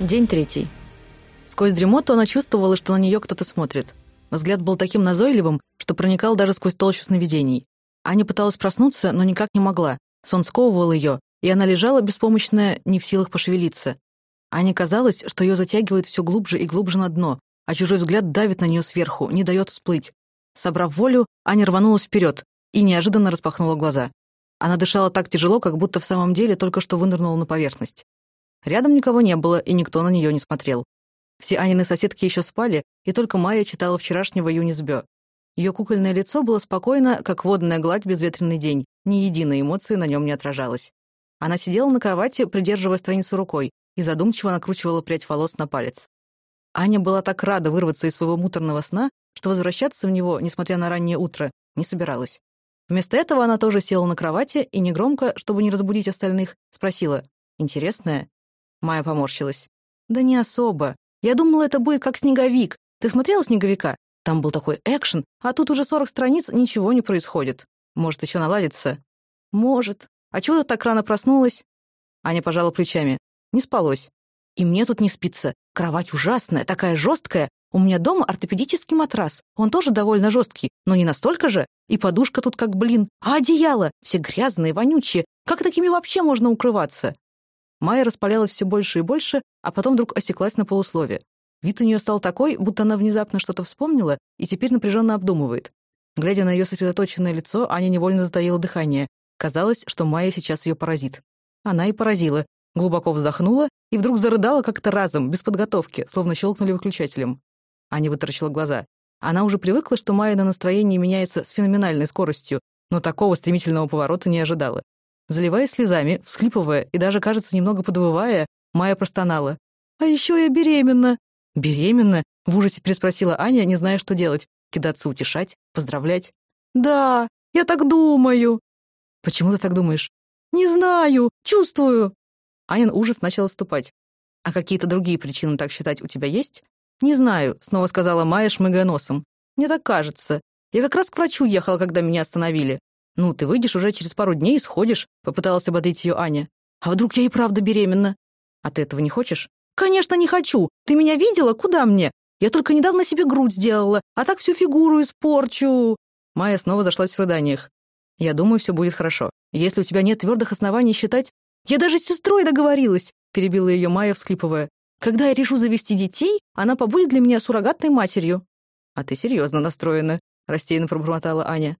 День третий. Сквозь дремоту она чувствовала, что на нее кто-то смотрит. Взгляд был таким назойливым, что проникал даже сквозь толщу сновидений. Аня пыталась проснуться, но никак не могла. Сон сковывал ее, и она лежала беспомощная, не в силах пошевелиться. Ане казалось, что ее затягивает все глубже и глубже на дно, а чужой взгляд давит на нее сверху, не дает всплыть. Собрав волю, Аня рванулась вперед и неожиданно распахнула глаза. Она дышала так тяжело, как будто в самом деле только что вынырнула на поверхность. Рядом никого не было, и никто на нее не смотрел. Все Анины соседки еще спали, и только Майя читала вчерашнего Юнисбё. Ее кукольное лицо было спокойно, как водная гладь в безветренный день, ни единой эмоции на нем не отражалось. Она сидела на кровати, придерживая страницу рукой, и задумчиво накручивала прядь волос на палец. Аня была так рада вырваться из своего муторного сна, что возвращаться в него, несмотря на раннее утро, не собиралась. Вместо этого она тоже села на кровати и негромко, чтобы не разбудить остальных, спросила «Интересное?» Майя поморщилась. «Да не особо. Я думала, это будет как снеговик. Ты смотрела снеговика? Там был такой экшен, а тут уже 40 страниц, ничего не происходит. Может, еще наладится?» «Может. А чего ты так рано проснулась?» Аня пожала плечами. «Не спалось. И мне тут не спится. Кровать ужасная, такая жесткая. У меня дома ортопедический матрас. Он тоже довольно жесткий, но не настолько же. И подушка тут как блин. А одеяло? Все грязные, вонючие. Как такими вообще можно укрываться?» Майя распалялась все больше и больше, а потом вдруг осеклась на полуслове. Вид у нее стал такой, будто она внезапно что-то вспомнила и теперь напряженно обдумывает. Глядя на ее сосредоточенное лицо, Аня невольно затаила дыхание. Казалось, что Майя сейчас ее поразит. Она и поразила. Глубоко вздохнула и вдруг зарыдала как-то разом, без подготовки, словно щелкнули выключателем. Аня вытаращила глаза. Она уже привыкла, что Майя на настроении меняется с феноменальной скоростью, но такого стремительного поворота не ожидала. Заливаясь слезами, всхлипывая и даже, кажется, немного подвывая, Майя простонала. «А еще я беременна!» «Беременна?» — в ужасе переспросила Аня, не зная, что делать. Кидаться утешать? Поздравлять? «Да, я так думаю!» «Почему ты так думаешь?» «Не знаю, чувствую!» Анин ужас начал отступать. «А какие-то другие причины так считать у тебя есть?» «Не знаю», — снова сказала Майя, шмыгая носом. «Мне так кажется. Я как раз к врачу ехала, когда меня остановили. «Ну, ты выйдешь уже через пару дней и сходишь», — попыталась ободрить ее Аня. «А вдруг я и правда беременна?» «А ты этого не хочешь?» «Конечно, не хочу! Ты меня видела? Куда мне? Я только недавно себе грудь сделала, а так всю фигуру испорчу!» Майя снова зашлась в рыданиях. «Я думаю, все будет хорошо. Если у тебя нет твердых оснований считать...» «Я даже с сестрой договорилась!» — перебила ее Майя, всхлипывая. «Когда я решу завести детей, она побудет для меня суррогатной матерью». «А ты серьезно настроена», — растерянно пробормотала Аня.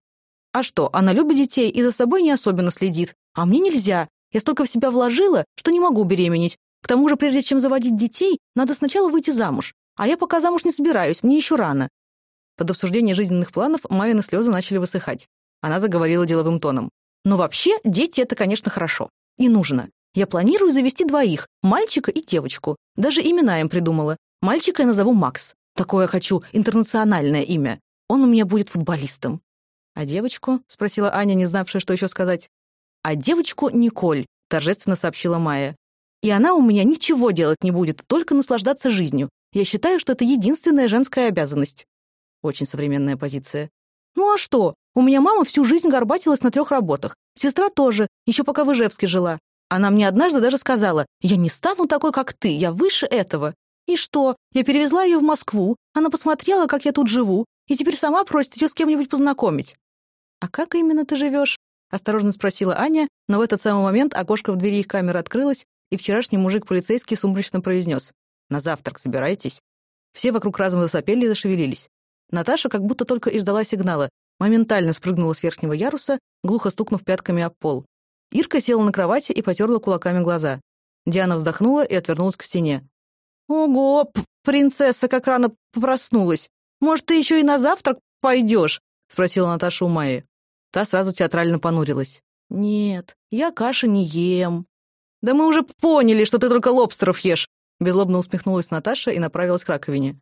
А что, она любит детей и за собой не особенно следит. А мне нельзя. Я столько в себя вложила, что не могу беременеть. К тому же, прежде чем заводить детей, надо сначала выйти замуж. А я пока замуж не собираюсь, мне еще рано». Под обсуждение жизненных планов Майины слезы начали высыхать. Она заговорила деловым тоном. «Но вообще, дети — это, конечно, хорошо. И нужно. Я планирую завести двоих, мальчика и девочку. Даже имена им придумала. Мальчика я назову Макс. Такое хочу, интернациональное имя. Он у меня будет футболистом. «А девочку?» — спросила Аня, не знавшая, что еще сказать. «А девочку Николь», — торжественно сообщила Майя. «И она у меня ничего делать не будет, только наслаждаться жизнью. Я считаю, что это единственная женская обязанность». Очень современная позиция. «Ну а что? У меня мама всю жизнь горбатилась на трех работах. Сестра тоже, еще пока в Ижевске жила. Она мне однажды даже сказала, «Я не стану такой, как ты, я выше этого». И что? Я перевезла ее в Москву, она посмотрела, как я тут живу, и теперь сама просит ее с кем-нибудь познакомить. «А как именно ты живешь?» — осторожно спросила Аня, но в этот самый момент окошко в двери их камеры открылось, и вчерашний мужик-полицейский сумрачно произнес «На завтрак собирайтесь». Все вокруг разом засопели и зашевелились. Наташа как будто только и ждала сигнала, моментально спрыгнула с верхнего яруса, глухо стукнув пятками об пол. Ирка села на кровати и потерла кулаками глаза. Диана вздохнула и отвернулась к стене. «Ого, принцесса как рано проснулась! Может, ты еще и на завтрак пойдешь?» — спросила Наташа у Майи. Та сразу театрально понурилась. «Нет, я каши не ем». «Да мы уже поняли, что ты только лобстеров ешь!» Безлобно усмехнулась Наташа и направилась к раковине.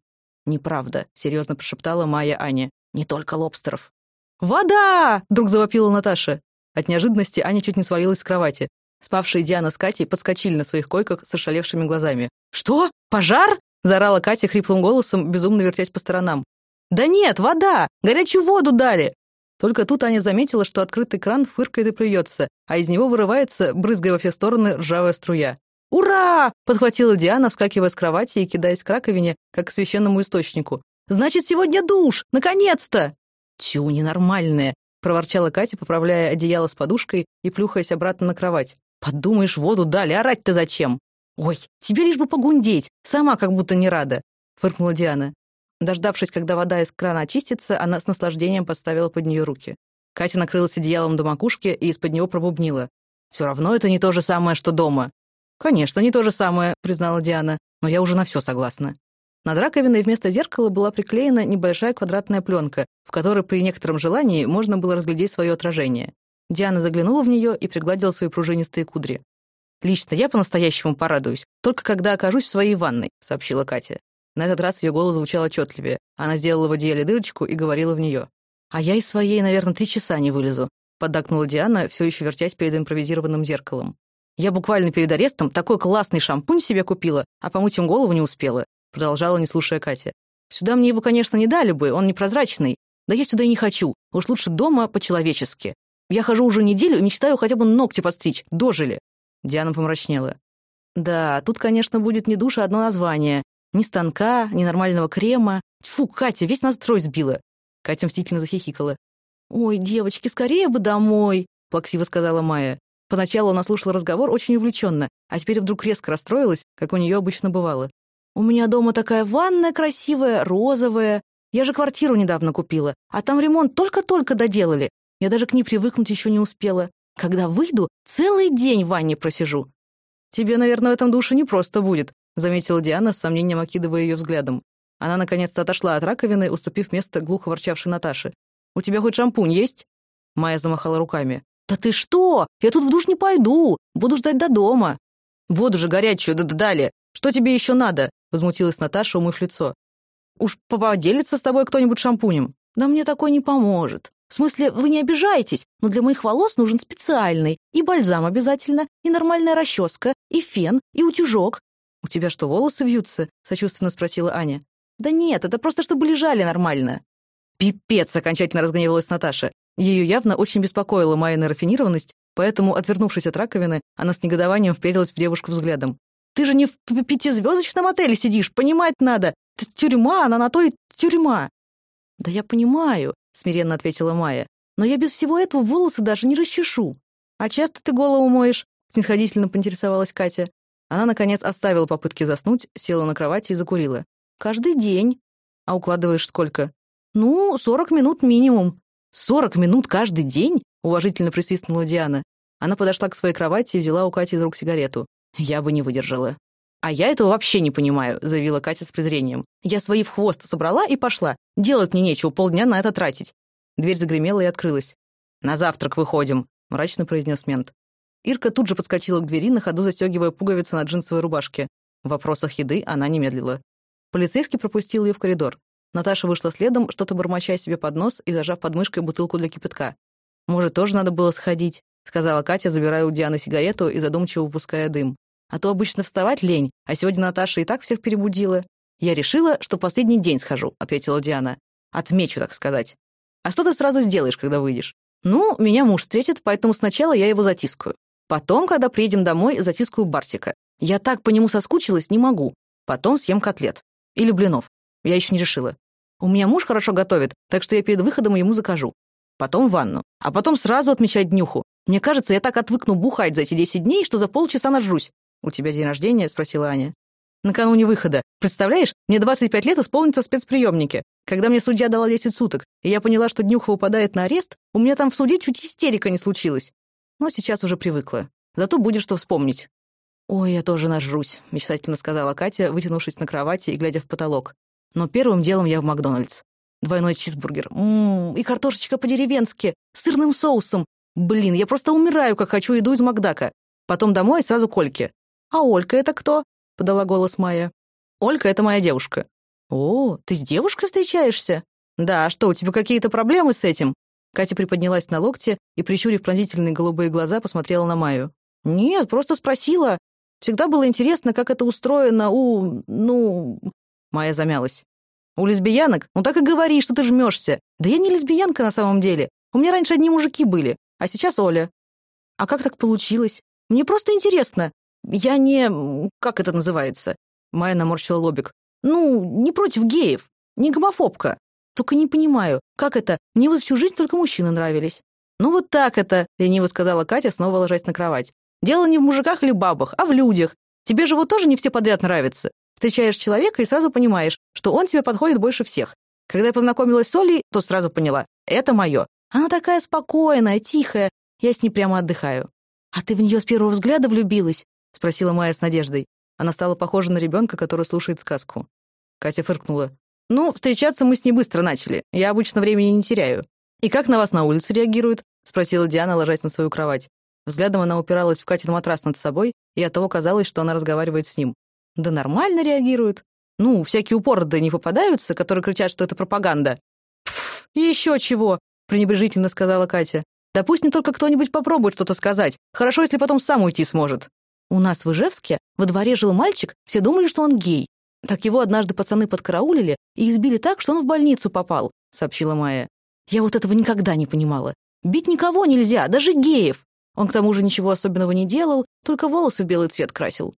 «Неправда», — серьезно прошептала Майя Аня. «Не только лобстеров». «Вода!» — вдруг завопила Наташа. От неожиданности Аня чуть не свалилась с кровати. Спавшие Диана с Катей подскочили на своих койках с ошалевшими глазами. «Что? Пожар?» — заорала Катя хриплым голосом, безумно вертясь по сторонам. «Да нет, вода! Горячую воду дали!» Только тут Аня заметила, что открытый кран фыркает и плюется, а из него вырывается, брызгая во все стороны, ржавая струя. «Ура!» — подхватила Диана, вскакивая с кровати и кидаясь к раковине, как к священному источнику. «Значит, сегодня душ! Наконец-то!» «Тю, ненормальная!» — проворчала Катя, поправляя одеяло с подушкой и плюхаясь обратно на кровать. «Подумаешь, воду дали, орать-то зачем?» «Ой, тебе лишь бы погундеть, сама как будто не рада», — фыркнула Диана. Дождавшись, когда вода из крана очистится, она с наслаждением подставила под нее руки. Катя накрылась одеялом до макушки и из-под него пробубнила. «Все равно это не то же самое, что дома». «Конечно, не то же самое», — признала Диана, «но я уже на все согласна». Над раковиной вместо зеркала была приклеена небольшая квадратная пленка, в которой при некотором желании можно было разглядеть свое отражение. Диана заглянула в нее и пригладила свои пружинистые кудри. «Лично я по-настоящему порадуюсь, только когда окажусь в своей ванной», — сообщила Катя. На этот раз ее голос звучал отчетливее. Она сделала в одеяле дырочку и говорила в нее. «А я из своей, наверное, три часа не вылезу», — поддакнула Диана, все еще вертясь перед импровизированным зеркалом. «Я буквально перед арестом такой классный шампунь себе купила, а помыть им голову не успела», — продолжала, не слушая Катя. «Сюда мне его, конечно, не дали бы, он непрозрачный. Да я сюда и не хочу. Уж лучше дома по-человечески. Я хожу уже неделю и мечтаю хотя бы ногти подстричь. Дожили». Диана помрачнела. «Да, тут, конечно, будет не душа, а одно название. Ни станка, ни нормального крема. Тьфу, Катя, весь настрой сбила. Катя мстительно захихикала. «Ой, девочки, скорее бы домой!» — плаксиво сказала Майя. Поначалу она слушала разговор очень увлеченно, а теперь вдруг резко расстроилась, как у нее обычно бывало. «У меня дома такая ванная красивая, розовая. Я же квартиру недавно купила, а там ремонт только-только доделали. Я даже к ней привыкнуть еще не успела. Когда выйду, целый день в ванне просижу». «Тебе, наверное, в этом душе не просто будет», — заметила Диана, с сомнением окидывая ее взглядом. Она наконец-то отошла от раковины, уступив место глухо ворчавшей Наташе. «У тебя хоть шампунь есть?» Майя замахала руками. «Да ты что? Я тут в душ не пойду. Буду ждать до дома». «Воду же горячую, да дали. Что тебе еще надо?» Возмутилась Наташа, умыв лицо. «Уж поделится с тобой кто-нибудь шампунем?» «Да мне такой не поможет. В смысле, вы не обижаетесь, но для моих волос нужен специальный. И бальзам обязательно, и нормальная расческа, и фен, и утюжок». «У тебя что, волосы вьются?» — сочувственно спросила Аня. «Да нет, это просто чтобы лежали нормально». «Пипец!» — окончательно разгневалась Наташа. Ее явно очень беспокоила Майя рафинированность, поэтому, отвернувшись от раковины, она с негодованием вперилась в девушку взглядом. «Ты же не в пятизвездочном отеле сидишь, понимать надо! Т тюрьма, она на то тюрьма!» «Да я понимаю», — смиренно ответила Майя, «но я без всего этого волосы даже не расчешу». «А часто ты голову моешь?» — снисходительно поинтересовалась Катя. Она, наконец, оставила попытки заснуть, села на кровати и закурила. «Каждый день». «А укладываешь сколько?» «Ну, сорок минут минимум». «Сорок минут каждый день?» — уважительно присвистнула Диана. Она подошла к своей кровати и взяла у Кати из рук сигарету. «Я бы не выдержала». «А я этого вообще не понимаю», — заявила Катя с презрением. «Я свои в хвост собрала и пошла. Делать мне нечего, полдня на это тратить». Дверь загремела и открылась. «На завтрак выходим», — мрачно произнес мент. Ирка тут же подскочила к двери, на ходу застегивая пуговицы на джинсовой рубашке. В вопросах еды она не медлила. Полицейский пропустил ее в коридор. Наташа вышла следом, что-то бормоча себе под нос и зажав под мышкой бутылку для кипятка. «Может, тоже надо было сходить?» — сказала Катя, забирая у Дианы сигарету и задумчиво выпуская дым. «А то обычно вставать лень, а сегодня Наташа и так всех перебудила». «Я решила, что последний день схожу», — ответила Диана. «Отмечу, так сказать». «А что ты сразу сделаешь, когда выйдешь?» «Ну, меня муж встретит, поэтому сначала я его затискаю. Потом, когда приедем домой, затискаю Барсика. Я так по нему соскучилась, не могу. Потом съем котлет. Или блинов. Я еще не решила. У меня муж хорошо готовит, так что я перед выходом ему закажу. Потом ванну. А потом сразу отмечать днюху. Мне кажется, я так отвыкну бухать за эти 10 дней, что за полчаса нажрусь. «У тебя день рождения?» — спросила Аня. «Накануне выхода. Представляешь, мне 25 лет исполнится в спецприемнике. Когда мне судья дала 10 суток, и я поняла, что днюха упадает на арест, у меня там в суде чуть истерика не случилась. Но сейчас уже привыкла. Зато будет что вспомнить. «Ой, я тоже нажрусь», — мечтательно сказала Катя, вытянувшись на кровати и глядя в потолок. «Но первым делом я в Макдональдс. Двойной чизбургер. Ммм, и картошечка по-деревенски, с сырным соусом. Блин, я просто умираю, как хочу еду из Макдака. Потом домой и сразу к Ольке». «А Олька это кто?» — подала голос Майя. «Олька — это моя девушка». «О, ты с девушкой встречаешься?» «Да, а что, у тебя какие-то проблемы с этим?» Катя приподнялась на локте и, прищурив пронзительные голубые глаза, посмотрела на Майю. «Нет, просто спросила. Всегда было интересно, как это устроено у... ну...» Майя замялась. «У лесбиянок? Ну так и говори, что ты жмешься. Да я не лесбиянка на самом деле. У меня раньше одни мужики были, а сейчас Оля». «А как так получилось? Мне просто интересно. Я не... как это называется?» Майя наморщила лобик. «Ну, не против геев, не гомофобка. Только не понимаю, как это? Мне вот всю жизнь только мужчины нравились». «Ну вот так это», — лениво сказала Катя, снова ложась на кровать. «Дело не в мужиках или бабах, а в людях. Тебе же вот тоже не все подряд нравятся. Встречаешь человека и сразу понимаешь, что он тебе подходит больше всех. Когда я познакомилась с Олей, то сразу поняла — это мое. Она такая спокойная, тихая. Я с ней прямо отдыхаю. «А ты в нее с первого взгляда влюбилась?» — спросила Майя с надеждой. Она стала похожа на ребенка, который слушает сказку. Катя фыркнула. «Ну, встречаться мы с ней быстро начали. Я обычно времени не теряю». «И как на вас на улице реагируют?» — спросила Диана, ложась на свою кровать. Взглядом она упиралась в Катин матрас над собой, и оттого казалось, что она разговаривает с ним. «Да нормально реагируют. Ну, всякие упороды не попадаются, которые кричат, что это пропаганда». «Пф, еще чего!» — пренебрежительно сказала Катя. «Да пусть не только кто-нибудь попробует что-то сказать. Хорошо, если потом сам уйти сможет». У нас в Ижевске во дворе жил мальчик, все думали, что он гей. Так его однажды пацаны подкараулили и избили так, что он в больницу попал», — сообщила Майя. «Я вот этого никогда не понимала. Бить никого нельзя, даже геев. Он к тому же ничего особенного не делал, только волосы в белый цвет красил».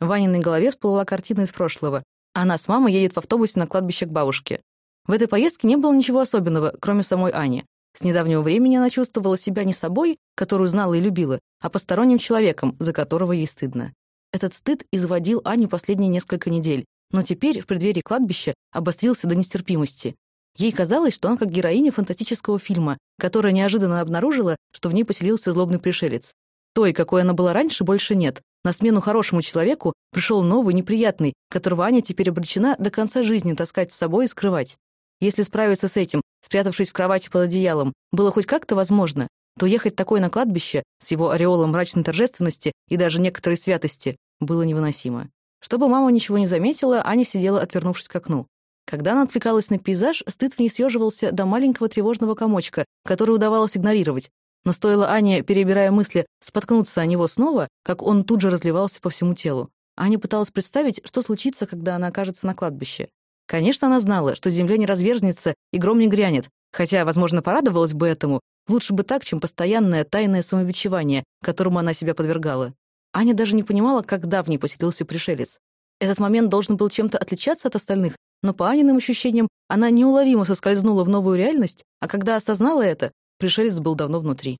В Ваниной голове всплыла картина из прошлого. Она с мамой едет в автобусе на кладбище к бабушке. В этой поездке не было ничего особенного, кроме самой Ани. С недавнего времени она чувствовала себя не собой, которую знала и любила, а посторонним человеком, за которого ей стыдно. Этот стыд изводил Аню последние несколько недель, но теперь, в преддверии кладбища, обострился до нестерпимости. Ей казалось, что она как героиня фантастического фильма, которая неожиданно обнаружила, что в ней поселился злобный пришелец. Той, какой она была раньше, больше нет. На смену хорошему человеку пришел новый, неприятный, которого Аня теперь обречена до конца жизни таскать с собой и скрывать. Если справиться с этим, спрятавшись в кровати под одеялом, было хоть как-то возможно, то ехать такой на кладбище, с его ореолом мрачной торжественности и даже некоторой святости, было невыносимо. Чтобы мама ничего не заметила, Аня сидела, отвернувшись к окну. Когда она отвлекалась на пейзаж, стыд в ней съеживался до маленького тревожного комочка, который удавалось игнорировать. Но стоило Ане, перебирая мысли, споткнуться о него снова, как он тут же разливался по всему телу. Аня пыталась представить, что случится, когда она окажется на кладбище. Конечно, она знала, что земля не разверзнется и гром не грянет, хотя, возможно, порадовалась бы этому. Лучше бы так, чем постоянное тайное самобичевание, которому она себя подвергала. Аня даже не понимала, когда в ней поселился пришелец. Этот момент должен был чем-то отличаться от остальных, но по Аниным ощущениям она неуловимо соскользнула в новую реальность, а когда осознала это, пришелец был давно внутри.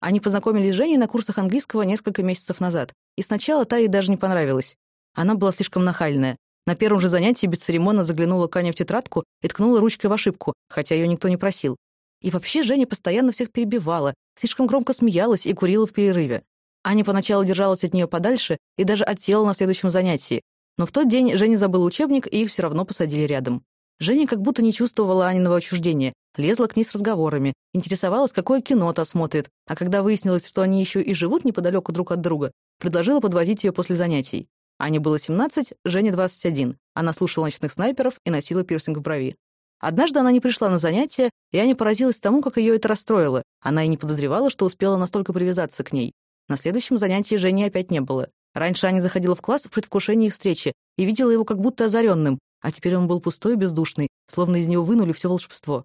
Они познакомились с Женей на курсах английского несколько месяцев назад, и сначала та ей даже не понравилась. Она была слишком нахальная, на первом же занятии бесцеремонно заглянула Каня в тетрадку и ткнула ручкой в ошибку, хотя ее никто не просил. И вообще Женя постоянно всех перебивала, слишком громко смеялась и курила в перерыве. Аня поначалу держалась от нее подальше и даже отсела на следующем занятии. Но в тот день Женя забыла учебник, и их все равно посадили рядом. Женя как будто не чувствовала Аниного отчуждения, лезла к ней с разговорами, интересовалась, какое кино та смотрит, а когда выяснилось, что они еще и живут неподалеку друг от друга, предложила подвозить ее после занятий. Ане было 17, Жене 21. Она слушала ночных снайперов и носила пирсинг в брови. Однажды она не пришла на занятия, и Аня поразилась тому, как ее это расстроило. Она и не подозревала, что успела настолько привязаться к ней. На следующем занятии Жени опять не было. Раньше Аня заходила в класс в предвкушении встречи и видела его как будто озаренным, а теперь он был пустой и бездушный, словно из него вынули все волшебство.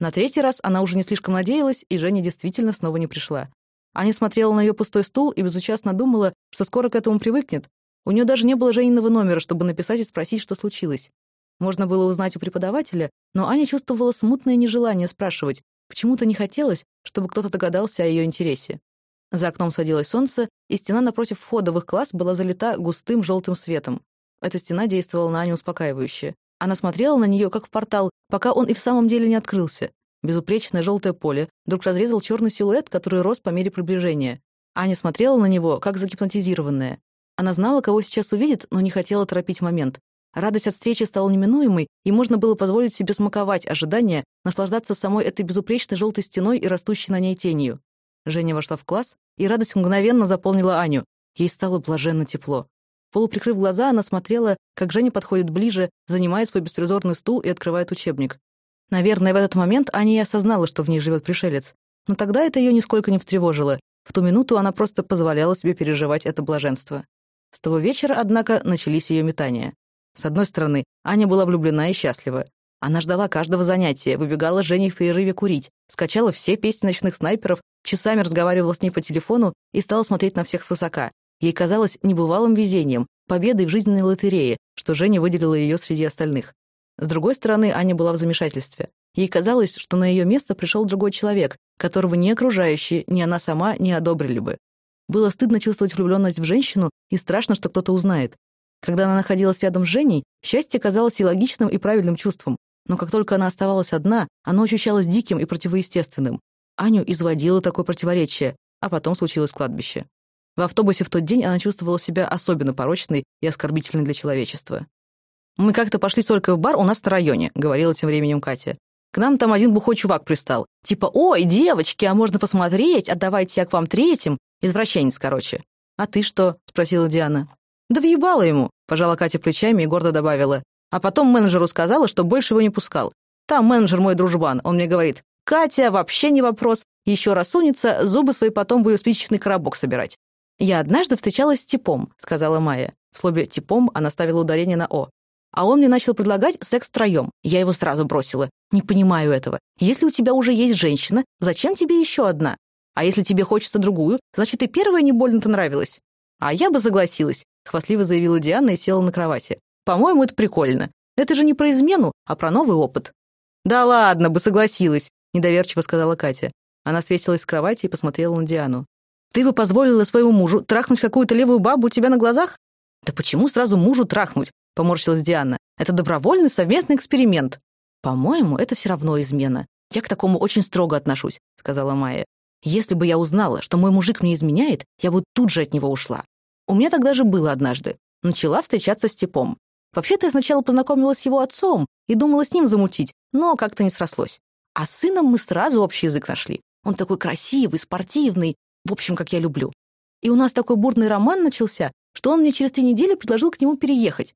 На третий раз она уже не слишком надеялась, и Женя действительно снова не пришла. Аня смотрела на ее пустой стул и безучастно думала, что скоро к этому привыкнет, у нее даже не было Жениного номера, чтобы написать и спросить, что случилось. Можно было узнать у преподавателя, но Аня чувствовала смутное нежелание спрашивать. Почему-то не хотелось, чтобы кто-то догадался о ее интересе. За окном садилось солнце, и стена напротив входа в их класс была залита густым желтым светом. Эта стена действовала на Аню успокаивающе. Она смотрела на нее, как в портал, пока он и в самом деле не открылся. Безупречное желтое поле вдруг разрезал черный силуэт, который рос по мере приближения. Аня смотрела на него, как загипнотизированная. Она знала, кого сейчас увидит, но не хотела торопить момент. Радость от встречи стала неминуемой, и можно было позволить себе смаковать ожидания, наслаждаться самой этой безупречной желтой стеной и растущей на ней тенью. Женя вошла в класс, и радость мгновенно заполнила Аню. Ей стало блаженно тепло. Полуприкрыв глаза, она смотрела, как Женя подходит ближе, занимает свой беспризорный стул и открывает учебник. Наверное, в этот момент Аня и осознала, что в ней живет пришелец. Но тогда это ее нисколько не встревожило. В ту минуту она просто позволяла себе переживать это блаженство. С того вечера, однако, начались ее метания. С одной стороны, Аня была влюблена и счастлива. Она ждала каждого занятия, выбегала с Женей в перерыве курить, скачала все песни ночных снайперов, часами разговаривала с ней по телефону и стала смотреть на всех свысока. Ей казалось небывалым везением, победой в жизненной лотерее, что Женя выделила ее среди остальных. С другой стороны, Аня была в замешательстве. Ей казалось, что на ее место пришел другой человек, которого ни окружающие, ни она сама не одобрили бы. Было стыдно чувствовать влюбленность в женщину и страшно, что кто-то узнает. Когда она находилась рядом с Женей, счастье казалось и логичным, и правильным чувством. Но как только она оставалась одна, оно ощущалось диким и противоестественным. Аню изводило такое противоречие, а потом случилось кладбище. В автобусе в тот день она чувствовала себя особенно порочной и оскорбительной для человечества. «Мы как-то пошли с Олькой в бар у нас на районе», — говорила тем временем Катя. «К нам там один бухой чувак пристал. Типа, ой, девочки, а можно посмотреть, а давайте я к вам третьим. Извращенец, короче. «А ты что?» — спросила Диана. «Да въебала ему», — пожала Катя плечами и гордо добавила. А потом менеджеру сказала, что больше его не пускал. Там менеджер мой дружбан, он мне говорит, «Катя, вообще не вопрос. Еще раз унется, зубы свои потом буду спичечный коробок собирать». «Я однажды встречалась с типом», — сказала Майя. В слове «типом» она ставила ударение на «о». А он мне начал предлагать секс втроем. Я его сразу бросила. Не понимаю этого. Если у тебя уже есть женщина, зачем тебе еще одна? А если тебе хочется другую, значит, и первая не больно-то нравилась. А я бы согласилась, хвастливо заявила Диана и села на кровати. По-моему, это прикольно. Это же не про измену, а про новый опыт. Да ладно бы согласилась, недоверчиво сказала Катя. Она свесилась с кровати и посмотрела на Диану. Ты бы позволила своему мужу трахнуть какую-то левую бабу у тебя на глазах? Да почему сразу мужу трахнуть? Поморщилась Диана. Это добровольный совместный эксперимент. По-моему, это все равно измена. Я к такому очень строго отношусь, сказала Майя. Если бы я узнала, что мой мужик мне изменяет, я бы тут же от него ушла. У меня тогда же было однажды. Начала встречаться с типом. Вообще-то я сначала познакомилась с его отцом и думала с ним замутить, но как-то не срослось. А с сыном мы сразу общий язык нашли. Он такой красивый, спортивный, в общем, как я люблю. И у нас такой бурный роман начался, что он мне через три недели предложил к нему переехать.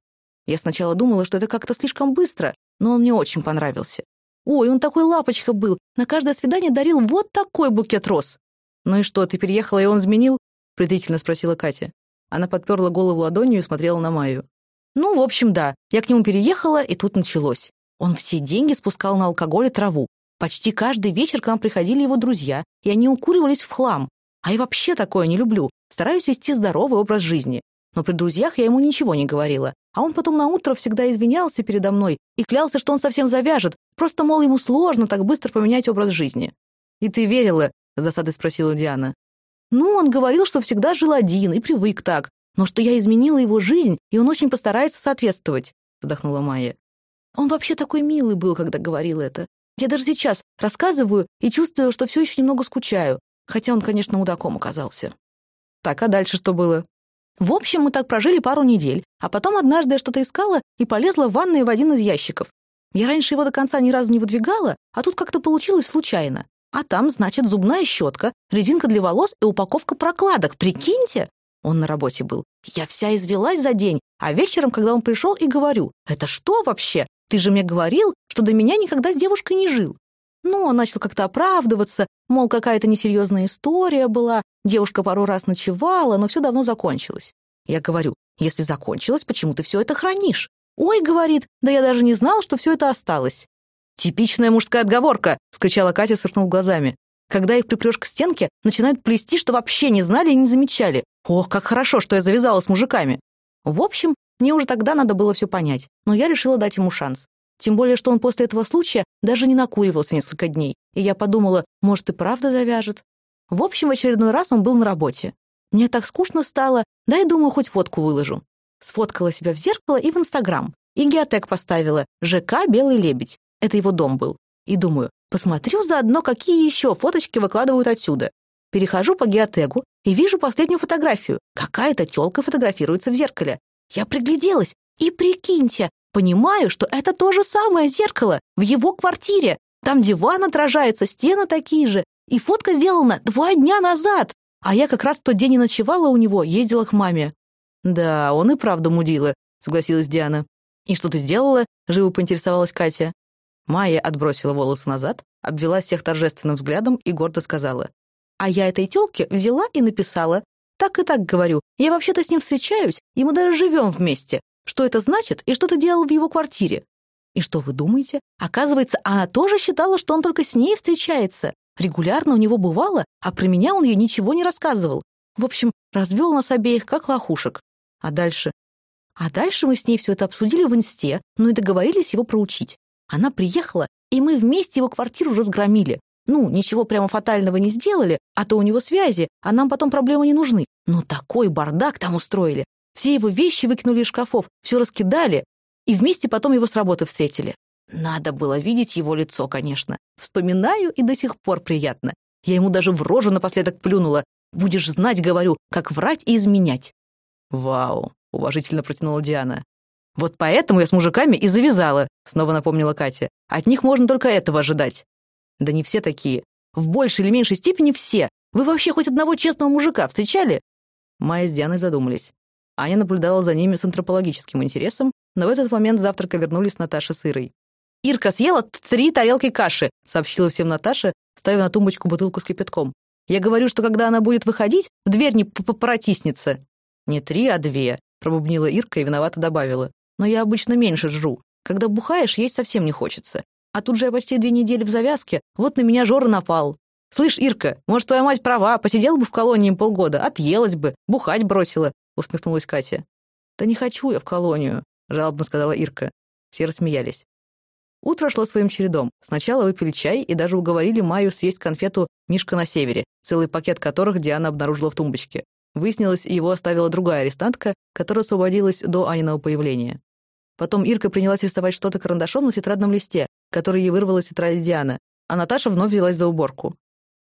Я сначала думала, что это как-то слишком быстро, но он мне очень понравился. Ой, он такой лапочка был, на каждое свидание дарил вот такой букет роз. Ну и что, ты переехала, и он изменил? презрительно спросила Катя. Она подперла голову ладонью и смотрела на Майю. Ну, в общем, да. Я к нему переехала, и тут началось. Он все деньги спускал на алкоголь и траву. Почти каждый вечер к нам приходили его друзья, и они укуривались в хлам. А я вообще такое не люблю. Стараюсь вести здоровый образ жизни. Но при друзьях я ему ничего не говорила. А он потом на утро всегда извинялся передо мной и клялся, что он совсем завяжет, Просто, мол, ему сложно так быстро поменять образ жизни. «И ты верила?» — с досадой спросила Диана. «Ну, он говорил, что всегда жил один и привык так, но что я изменила его жизнь, и он очень постарается соответствовать», — вздохнула Майя. «Он вообще такой милый был, когда говорил это. Я даже сейчас рассказываю и чувствую, что все еще немного скучаю, хотя он, конечно, мудаком оказался». «Так, а дальше что было?» В общем, мы так прожили пару недель, а потом однажды я что-то искала и полезла в ванной в один из ящиков. Я раньше его до конца ни разу не выдвигала, а тут как-то получилось случайно. А там, значит, зубная щетка, резинка для волос и упаковка прокладок. Прикиньте! Он на работе был. Я вся извелась за день, а вечером, когда он пришел, и говорю, «Это что вообще? Ты же мне говорил, что до меня никогда с девушкой не жил». Ну, он начал как-то оправдываться, мол, какая-то несерьезная история была, девушка пару раз ночевала, но все давно закончилось. Я говорю, если закончилось, почему ты все это хранишь? «Ой», — говорит, — «да я даже не знал, что все это осталось». «Типичная мужская отговорка!» — скричала Катя, сверкнул глазами. «Когда их припрешь к стенке, начинают плести, что вообще не знали и не замечали. Ох, как хорошо, что я завязала с мужиками!» В общем, мне уже тогда надо было все понять, но я решила дать ему шанс. Тем более, что он после этого случая даже не накуривался несколько дней, и я подумала, может, и правда завяжет. В общем, в очередной раз он был на работе. Мне так скучно стало, да и думаю, хоть фотку выложу. Сфоткала себя в зеркало и в Инстаграм. И геотек поставила «ЖК Белый лебедь». Это его дом был. И думаю, посмотрю заодно, какие еще фоточки выкладывают отсюда. Перехожу по геотегу и вижу последнюю фотографию. Какая-то тёлка фотографируется в зеркале. Я пригляделась, и прикиньте, понимаю, что это то же самое зеркало в его квартире. Там диван отражается, стены такие же. И фотка сделана два дня назад. А я как раз в тот день и ночевала у него, ездила к маме. «Да, он и правда мудила», — согласилась Диана. «И что ты сделала?» — живо поинтересовалась Катя. Майя отбросила волосы назад, обвела всех торжественным взглядом и гордо сказала. «А я этой тёлке взяла и написала. Так и так говорю. Я вообще-то с ним встречаюсь, и мы даже живем вместе. Что это значит и что ты делала в его квартире?» И что вы думаете? Оказывается, она тоже считала, что он только с ней встречается. Регулярно у него бывало, а про меня он ей ничего не рассказывал. В общем, развел нас обеих, как лохушек. А дальше? А дальше мы с ней все это обсудили в инсте, ну и договорились его проучить. Она приехала, и мы вместе его квартиру разгромили. Ну, ничего прямо фатального не сделали, а то у него связи, а нам потом проблемы не нужны. Но такой бардак там устроили. Все его вещи выкинули из шкафов, все раскидали, и вместе потом его с работы встретили. Надо было видеть его лицо, конечно. Вспоминаю, и до сих пор приятно. Я ему даже в рожу напоследок плюнула. Будешь знать, говорю, как врать и изменять. «Вау!» — уважительно протянула Диана. «Вот поэтому я с мужиками и завязала», — снова напомнила Катя. «От них можно только этого ожидать». «Да не все такие. В большей или меньшей степени все. Вы вообще хоть одного честного мужика встречали?» Майя с Дианой задумались. Аня наблюдала за ними с антропологическим интересом, но в этот момент завтрака вернулись Наташа с Ирой. «Ирка съела три тарелки каши», — сообщила всем Наташа, ставя на тумбочку бутылку с кипятком. «Я говорю, что когда она будет выходить, в дверь не протиснется». «Не три, а две», — пробубнила Ирка и виновато добавила. «Но я обычно меньше жру. Когда бухаешь, есть совсем не хочется. А тут же я почти две недели в завязке, вот на меня Жора напал. Слышь, Ирка, может, твоя мать права, посидела бы в колонии полгода, отъелась бы, бухать бросила», — усмехнулась Катя. «Да не хочу я в колонию», — жалобно сказала Ирка. Все рассмеялись. Утро шло своим чередом. Сначала выпили чай и даже уговорили Майю съесть конфету «Мишка на севере», целый пакет которых Диана обнаружила в тумбочке. Выяснилось, его оставила другая арестантка, которая освободилась до Аниного появления. Потом Ирка принялась рисовать что-то карандашом на тетрадном листе, который ей вырвала из тетради Диана, а Наташа вновь взялась за уборку.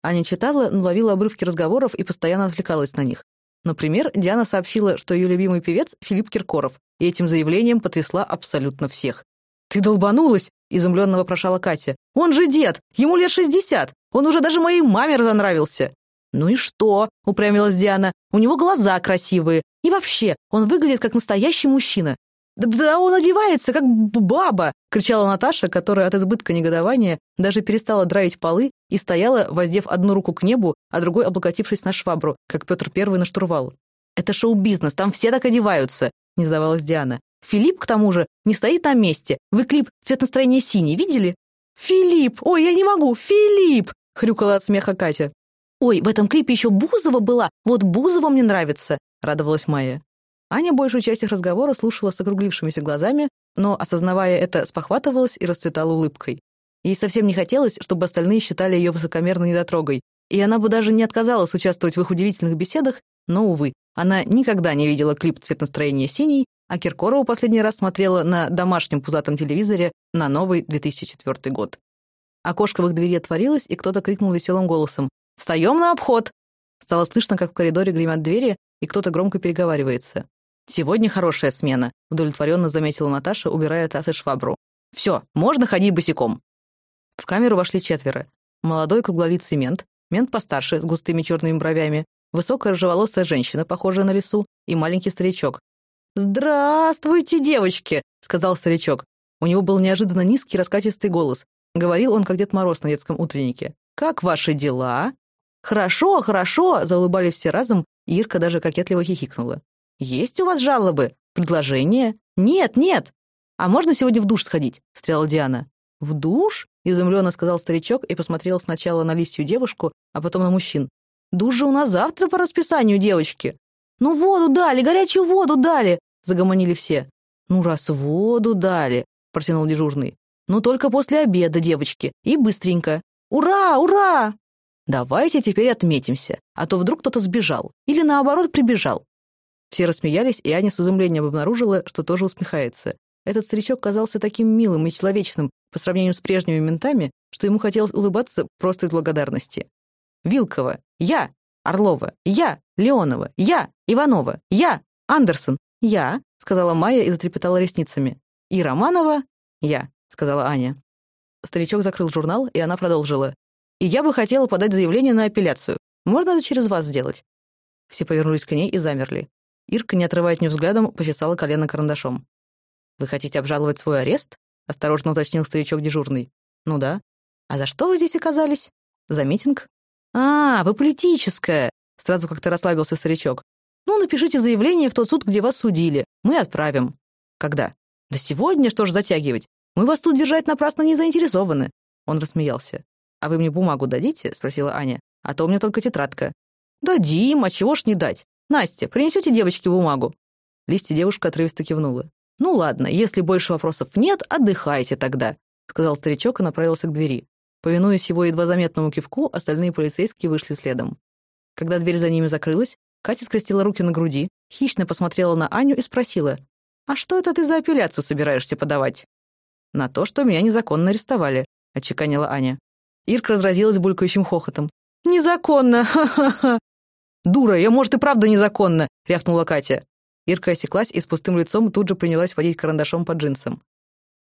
Аня читала, но ловила обрывки разговоров и постоянно отвлекалась на них. Например, Диана сообщила, что ее любимый певец — Филипп Киркоров, и этим заявлением потрясла абсолютно всех. «Ты долбанулась!» — изумленно вопрошала Катя. «Он же дед! Ему лет шестьдесят! Он уже даже моей маме разонравился!» «Ну и что?» — упрямилась Диана. «У него глаза красивые. И вообще, он выглядит как настоящий мужчина. «Да, он одевается, как баба!» — кричала Наташа, которая от избытка негодования даже перестала драить полы и стояла, воздев одну руку к небу, а другой облокотившись на швабру, как Петр Первый на штурвал. «Это шоу-бизнес, там все так одеваются!» — не сдавалась Диана. Филипп, к тому же, не стоит на месте. Вы клип «Цвет настроения синий» видели? «Филипп! Ой, я не могу! Филипп!» — хрюкала от смеха Катя. «Ой, в этом клипе еще Бузова была! Вот Бузова мне нравится!» — радовалась Майя. Аня большую часть их разговора слушала с округлившимися глазами, но, осознавая это, спохватывалась и расцветала улыбкой. Ей совсем не хотелось, чтобы остальные считали ее высокомерной недотрогой, и она бы даже не отказалась участвовать в их удивительных беседах, но, увы, она никогда не видела клип «Цвет настроения синий», а Киркорова последний раз смотрела на домашнем пузатом телевизоре на новый 2004 год. Окошко в их двери отворилось, и кто-то крикнул веселым голосом «Встаем на обход!» Стало слышно, как в коридоре гремят двери, и кто-то громко переговаривается. «Сегодня хорошая смена», — удовлетворенно заметила Наташа, убирая таз и швабру. «Все, можно ходить босиком». В камеру вошли четверо. Молодой круглолицый мент, мент постарше, с густыми черными бровями, высокая рыжеволосая женщина, похожая на лису, и маленький старичок, «Здравствуйте, девочки!» — сказал старичок. У него был неожиданно низкий раскатистый голос. Говорил он, как Дед Мороз на детском утреннике. «Как ваши дела?» «Хорошо, хорошо!» — заулыбались все разом, Ирка даже кокетливо хихикнула. «Есть у вас жалобы? Предложения?» «Нет, нет!» «А можно сегодня в душ сходить?» — встряла Диана. «В душ?» — изумленно сказал старичок и посмотрел сначала на лисью девушку, а потом на мужчин. «Душ же у нас завтра по расписанию, девочки!» «Ну воду дали, горячую воду дали!» загомонили все. «Ну, раз воду дали», — протянул дежурный. «Но только после обеда, девочки, и быстренько. Ура, ура!» «Давайте теперь отметимся, а то вдруг кто-то сбежал или, наоборот, прибежал». Все рассмеялись, и Аня с изумлением обнаружила, что тоже усмехается. Этот старичок казался таким милым и человечным по сравнению с прежними ментами, что ему хотелось улыбаться просто из благодарности. «Вилкова! Я! Орлова! Я! Леонова! Я! Иванова! Я! Андерсон! «Я», — сказала Майя и затрепетала ресницами. «И Романова?» «Я», — сказала Аня. Старичок закрыл журнал, и она продолжила. «И я бы хотела подать заявление на апелляцию. Можно это через вас сделать?» Все повернулись к ней и замерли. Ирка, не отрывая от нее взглядом, почесала колено карандашом. «Вы хотите обжаловать свой арест?» — осторожно уточнил старичок дежурный. «Ну да. А за что вы здесь оказались? За митинг?» «А, вы политическая!» — сразу как-то расслабился старичок. Ну, напишите заявление в тот суд, где вас судили. Мы отправим. Когда? Да сегодня, что ж затягивать? Мы вас тут держать напрасно не заинтересованы. Он рассмеялся. А вы мне бумагу дадите? Спросила Аня. А то у меня только тетрадка. «Дадим, а чего ж не дать? Настя, принесете девочке бумагу?» Листья девушка отрывисто кивнула. «Ну ладно, если больше вопросов нет, отдыхайте тогда», — сказал старичок и направился к двери. Повинуясь его едва заметному кивку, остальные полицейские вышли следом. Когда дверь за ними закрылась, Катя скрестила руки на груди, хищно посмотрела на Аню и спросила, «А что это ты за апелляцию собираешься подавать?» «На то, что меня незаконно арестовали», — отчеканила Аня. Ирка разразилась булькающим хохотом. «Незаконно! Ха-ха-ха!» «Дура, я, может, и правда незаконно!» — рявкнула Катя. Ирка осеклась и с пустым лицом тут же принялась водить карандашом по джинсам.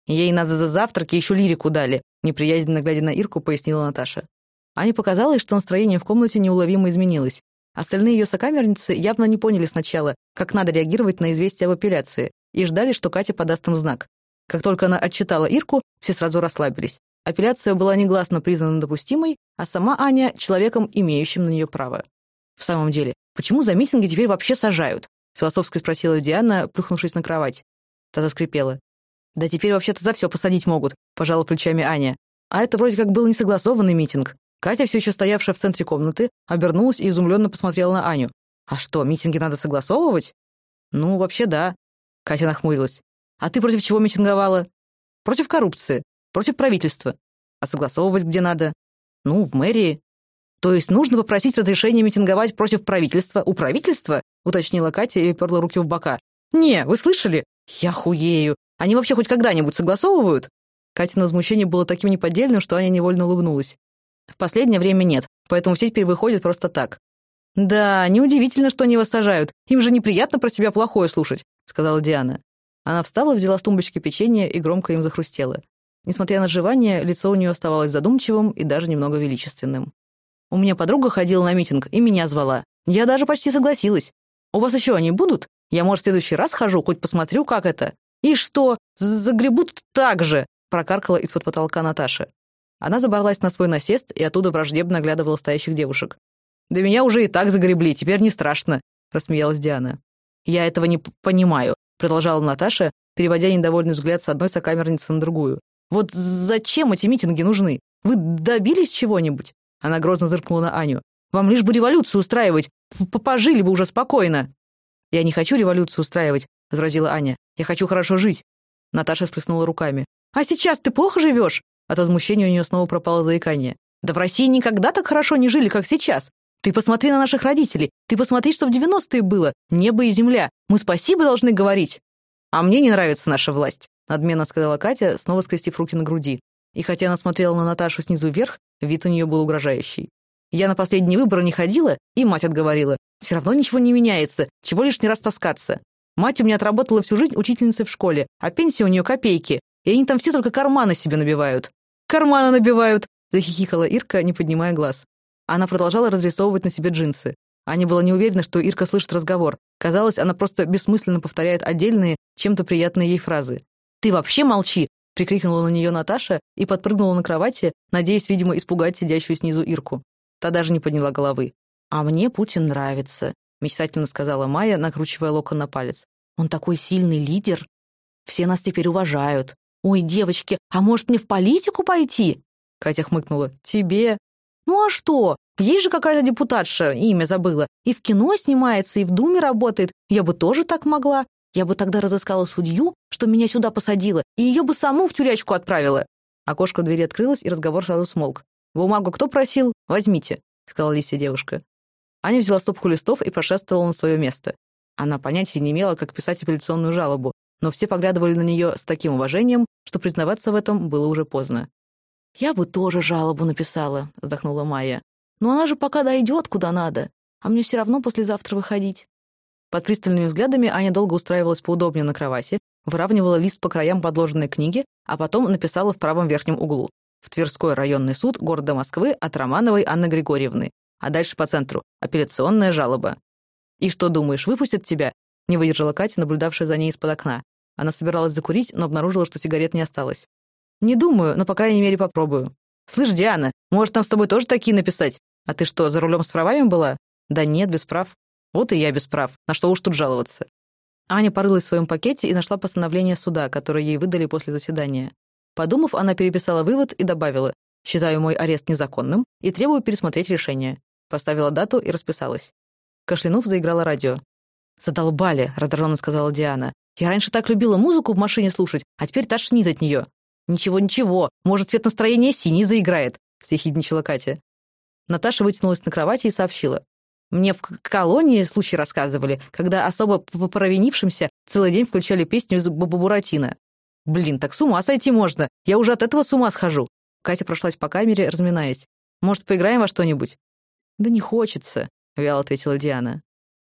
«Ей надо за завтраки еще лирику дали», — неприязненно глядя на Ирку, пояснила Наташа. Ане показалось, что настроение в комнате неуловимо изменилось. Остальные ее сокамерницы явно не поняли сначала, как надо реагировать на известие об апелляции, и ждали, что Катя подаст им знак. Как только она отчитала Ирку, все сразу расслабились. Апелляция была негласно признана допустимой, а сама Аня — человеком, имеющим на нее право. «В самом деле, почему за митинги теперь вообще сажают?» — философски спросила Диана, плюхнувшись на кровать. Та заскрипела. «Да теперь вообще-то за все посадить могут», — пожала плечами Аня. А это вроде как был несогласованный митинг. Катя, все еще стоявшая в центре комнаты, обернулась и изумленно посмотрела на Аню. «А что, митинги надо согласовывать?» «Ну, вообще да», — Катя нахмурилась. «А ты против чего митинговала?» «Против коррупции. Против правительства. А согласовывать где надо? Ну, в мэрии. То есть нужно попросить разрешения митинговать против правительства у правительства? Уточнила Катя и перла руки в бока. Не, вы слышали? Я хуею. Они вообще хоть когда-нибудь согласовывают? Катя возмущение было таким неподдельным, что Аня невольно улыбнулась. В последнее время нет, поэтому все теперь выходят просто так. «Да, неудивительно, что они вас сажают. Им же неприятно про себя плохое слушать», — сказала Диана. Она встала, взяла с тумбочки печенье и громко им захрустела. Несмотря на жевание, лицо у нее оставалось задумчивым и даже немного величественным. «У меня подруга ходила на митинг и меня звала. Я даже почти согласилась. У вас еще они будут? Я, может, в следующий раз хожу, хоть посмотрю, как это. И что, загребут так же?» прокаркала из-под потолка Наташа. Она забралась на свой насест и оттуда враждебно оглядывала стоящих девушек. «Да меня уже и так загребли, теперь не страшно», — рассмеялась Диана. «Я этого не понимаю», — продолжала Наташа, переводя недовольный взгляд с одной сокамерницы на другую. Вот зачем эти митинги нужны? Вы добились чего-нибудь?» Она грозно зыркнула на Аню. «Вам лишь бы революцию устраивать. Пожили бы уже спокойно». «Я не хочу революцию устраивать», — возразила Аня. «Я хочу хорошо жить». Наташа сплеснула руками. «А сейчас ты плохо живешь?» От возмущения у нее снова пропало заикание. «Да в России никогда так хорошо не жили, как сейчас. Ты посмотри на наших родителей. Ты посмотри, что в девяностые было. Небо и земля. Мы спасибо должны говорить. А мне не нравится наша власть надменно сказала Катя, снова скрестив руки на груди. И хотя она смотрела на Наташу снизу вверх, вид у нее был угрожающий. Я на последние выборы не ходила, и мать отговорила. Все равно ничего не меняется, чего лишний раз таскаться. Мать у меня отработала всю жизнь учительницей в школе, а пенсия у нее копейки, и они там все только карманы себе набивают. «Карманы набивают!» — захихикала Ирка, не поднимая глаз. Она продолжала разрисовывать на себе джинсы. Аня была не уверена, что Ирка слышит разговор. Казалось, она просто бессмысленно повторяет отдельные, чем-то приятные ей фразы. «Ты вообще молчи!» — прикрикнула на нее Наташа и подпрыгнула на кровати, надеясь, видимо, испугать сидящую снизу Ирку. Та даже не подняла головы. «А мне Путин нравится», — мечтательно сказала Майя, накручивая локон на палец. «Он такой сильный лидер. Все нас теперь уважают. Ой, девочки, а может мне в политику пойти?» Катя хмыкнула. «Тебе?» «Ну а что? Есть же какая-то депутатша, имя забыла. И в кино снимается, и в Думе работает. Я бы тоже так могла. Я бы тогда разыскала судью, что меня сюда посадила, и ее бы саму в тюрячку отправила. Окошко двери открылось, и разговор сразу смолк. «Бумагу кто просил? Возьмите», — сказала Лисия девушка. Аня взяла стопку листов и прошествовала на свое место. Она понятия не имела, как писать апелляционную жалобу, но все поглядывали на нее с таким уважением, что признаваться в этом было уже поздно. «Я бы тоже жалобу написала», — вздохнула Майя. «Но она же пока дойдет куда надо, а мне все равно послезавтра выходить». Под пристальными взглядами Аня долго устраивалась поудобнее на кровати, выравнивала лист по краям подложенной книги, а потом написала в правом верхнем углу. В Тверской районный суд города Москвы от Романовой Анны Григорьевны. А дальше по центру. Апелляционная жалоба. «И что думаешь, выпустят тебя?» Не выдержала Катя, наблюдавшая за ней из-под окна. Она собиралась закурить, но обнаружила, что сигарет не осталось. «Не думаю, но, по крайней мере, попробую». «Слышь, Диана, может, нам с тобой тоже такие написать? А ты что, за рулем с правами была?» «Да нет, без прав». Вот и я без прав. На что уж тут жаловаться. Аня порылась в своем пакете и нашла постановление суда, которое ей выдали после заседания. Подумав, она переписала вывод и добавила «Считаю мой арест незаконным и требую пересмотреть решение». поставила дату и расписалась. Кашлянув, заиграла радио. «Задолбали», — раздраженно сказала Диана. «Я раньше так любила музыку в машине слушать, а теперь тошнит от нее». «Ничего-ничего, может, цвет настроения синий заиграет», — съехидничала Катя. Наташа вытянулась на кровати и сообщила. «Мне в колонии случай рассказывали, когда особо провинившимся целый день включали песню из Буратино. Блин, так с ума сойти можно. Я уже от этого с ума схожу». Катя прошлась по камере, разминаясь. «Может, поиграем во что-нибудь?» «Да не хочется», — вяло ответила Диана.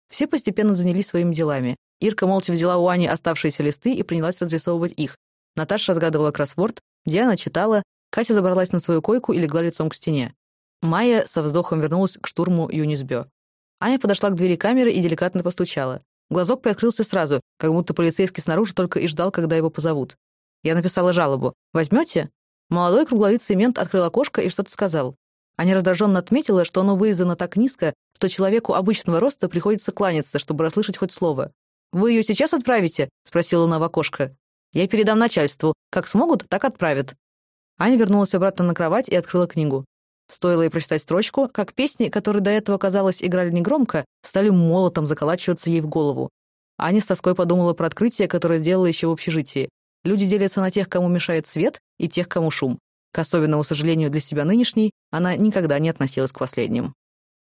Все постепенно занялись своими делами. Ирка молча взяла у Ани оставшиеся листы и принялась разрисовывать их. Наташа разгадывала кроссворд, Диана читала, Катя забралась на свою койку и легла лицом к стене. Майя со вздохом вернулась к штурму Юнисбё. Аня подошла к двери камеры и деликатно постучала. Глазок приоткрылся сразу, как будто полицейский снаружи только и ждал, когда его позовут. Я написала жалобу. «Возьмете?» Молодой круглолицый мент открыл окошко и что-то сказал. Аня раздраженно отметила, что оно вырезано так низко, что человеку обычного роста приходится кланяться, чтобы расслышать хоть слово. «Вы ее сейчас отправите?» — спросила она в окошко. «Я передам начальству. Как смогут, так отправят». Аня вернулась обратно на кровать и открыла книгу. Стоило ей прочитать строчку, как песни, которые до этого, казалось, играли негромко, стали молотом заколачиваться ей в голову. Аня с тоской подумала про открытие, которое сделала еще в общежитии. Люди делятся на тех, кому мешает свет, и тех, кому шум. К особенному сожалению для себя нынешней, она никогда не относилась к последним.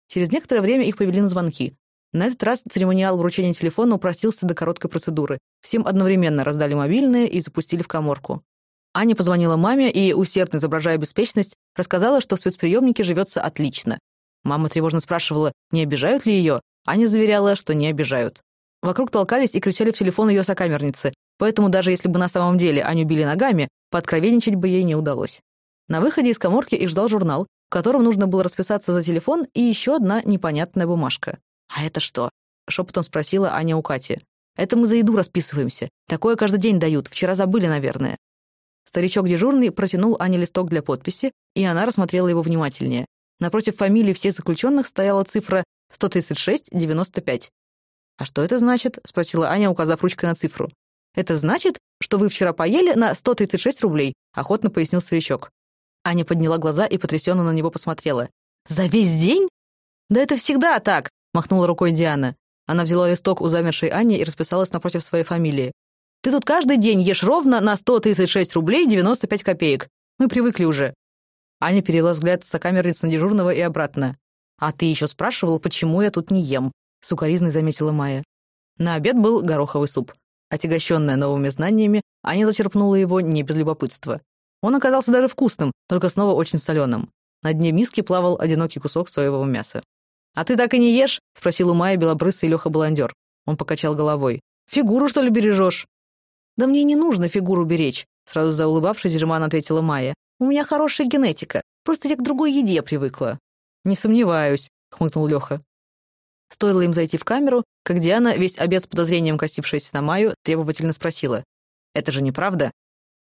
Через некоторое время их повели на звонки. На этот раз церемониал вручения телефона упростился до короткой процедуры. Всем одновременно раздали мобильные и запустили в коморку. Аня позвонила маме и, усердно изображая беспечность, рассказала, что в спецприемнике живется отлично. Мама тревожно спрашивала, не обижают ли ее. Аня заверяла, что не обижают. Вокруг толкались и кричали в телефон ее сокамерницы, поэтому даже если бы на самом деле Аню били ногами, пооткровенничать бы ей не удалось. На выходе из коморки их ждал журнал, в котором нужно было расписаться за телефон и еще одна непонятная бумажка. «А это что?» — шепотом спросила Аня у Кати. «Это мы за еду расписываемся. Такое каждый день дают. Вчера забыли, наверное». Старичок дежурный протянул Ане листок для подписи, и она рассмотрела его внимательнее. Напротив фамилии всех заключенных стояла цифра 136-95. «А что это значит?» — спросила Аня, указав ручкой на цифру. «Это значит, что вы вчера поели на 136 рублей», — охотно пояснил старичок. Аня подняла глаза и потрясенно на него посмотрела. «За весь день?» «Да это всегда так!» — махнула рукой Диана. Она взяла листок у замершей Ани и расписалась напротив своей фамилии. «Ты тут каждый день ешь ровно на 136 рублей 95 копеек. Мы привыкли уже». Аня перевела взгляд с сокамерницы на дежурного и обратно. «А ты еще спрашивал, почему я тут не ем?» — сукоризной заметила Майя. На обед был гороховый суп. Отягощенная новыми знаниями, Аня зачерпнула его не без любопытства. Он оказался даже вкусным, только снова очень соленым. На дне миски плавал одинокий кусок соевого мяса. «А ты так и не ешь?» — спросил у Майи белобрысый Леха Баландер. Он покачал головой. «Фигуру, что ли, бережешь?» «Да мне не нужно фигуру беречь», — сразу заулыбавшись, Жерман ответила Майя. «У меня хорошая генетика. Просто я к другой еде привыкла». «Не сомневаюсь», — хмыкнул Леха. Стоило им зайти в камеру, как Диана, весь обед с подозрением косившаяся на Майю, требовательно спросила. «Это же неправда?»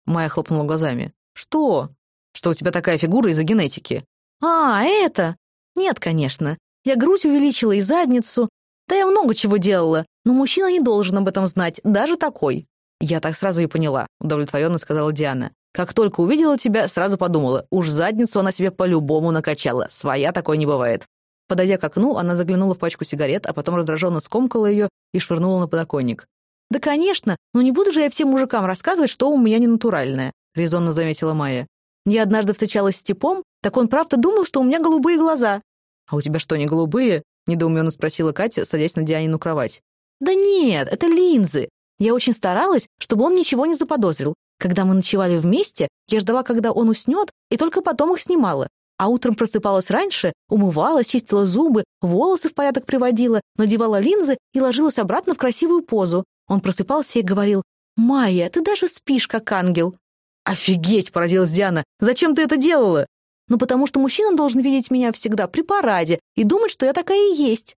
Майя хлопнула глазами. «Что? Что у тебя такая фигура из-за генетики?» «А, это? Нет, конечно. Я грудь увеличила и задницу. Да я много чего делала, но мужчина не должен об этом знать, даже такой». «Я так сразу и поняла», — удовлетворенно сказала Диана. «Как только увидела тебя, сразу подумала, уж задницу она себе по-любому накачала, своя такой не бывает». Подойдя к окну, она заглянула в пачку сигарет, а потом раздраженно скомкала ее и швырнула на подоконник. «Да, конечно, но не буду же я всем мужикам рассказывать, что у меня не натуральное резонно заметила Майя. «Я однажды встречалась с типом, так он правда думал, что у меня голубые глаза». «А у тебя что, не голубые?» — недоуменно спросила Катя, садясь на Дианину кровать. «Да нет, это линзы. Я очень старалась, чтобы он ничего не заподозрил. Когда мы ночевали вместе, я ждала, когда он уснет, и только потом их снимала. А утром просыпалась раньше, умывалась, чистила зубы, волосы в порядок приводила, надевала линзы и ложилась обратно в красивую позу. Он просыпался и говорил, «Майя, ты даже спишь, как ангел». «Офигеть!» — поразилась Диана. «Зачем ты это делала?» «Ну, потому что мужчина должен видеть меня всегда при параде и думать, что я такая и есть».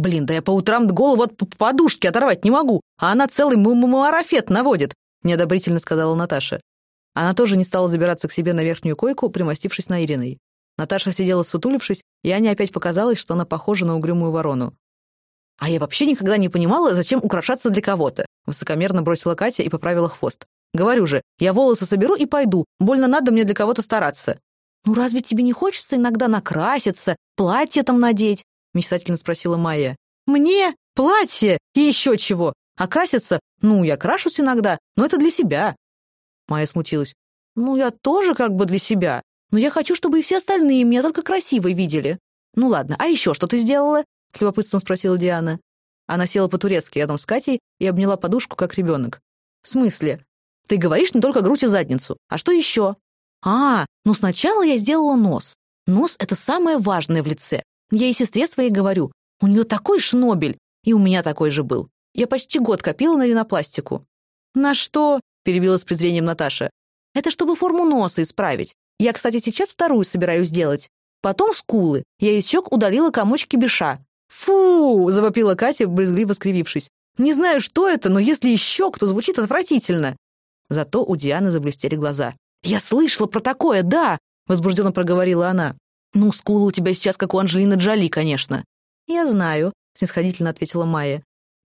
«Блин, да я по утрам голову от подушки оторвать не могу, а она целый марафет наводит», — неодобрительно сказала Наташа. Она тоже не стала забираться к себе на верхнюю койку, примостившись на Ириной. Наташа сидела сутулившись, и Ане опять показалось, что она похожа на угрюмую ворону. «А я вообще никогда не понимала, зачем украшаться для кого-то», — высокомерно бросила Катя и поправила хвост. Говорю же, я волосы соберу и пойду. Больно надо мне для кого-то стараться». «Ну разве тебе не хочется иногда накраситься, платье там надеть?» — мечтательно спросила Майя. «Мне? Платье? И еще чего? А краситься? Ну, я крашусь иногда, но это для себя». Майя смутилась. «Ну, я тоже как бы для себя. Но я хочу, чтобы и все остальные меня только красивой видели». «Ну ладно, а еще что ты сделала?» — с любопытством спросила Диана. Она села по-турецки рядом с Катей и обняла подушку, как ребенок. «В смысле? Ты говоришь не только грудь и задницу. А что еще?» «А, ну сначала я сделала нос. Нос — это самое важное в лице. Я и сестре своей говорю. У нее такой шнобель. И у меня такой же был. Я почти год копила на ринопластику». «На что?» — перебила с презрением Наташа. «Это чтобы форму носа исправить. Я, кстати, сейчас вторую собираюсь делать. Потом скулы. Я из щек удалила комочки беша. «Фу!» — завопила Катя, брезгливо скривившись. «Не знаю, что это, но если еще кто, звучит отвратительно». Зато у Дианы заблестели глаза. «Я слышала про такое, да!» — возбужденно проговорила она. «Ну, скулы у тебя сейчас как у Анжелины Джоли, конечно». «Я знаю», — снисходительно ответила Майя.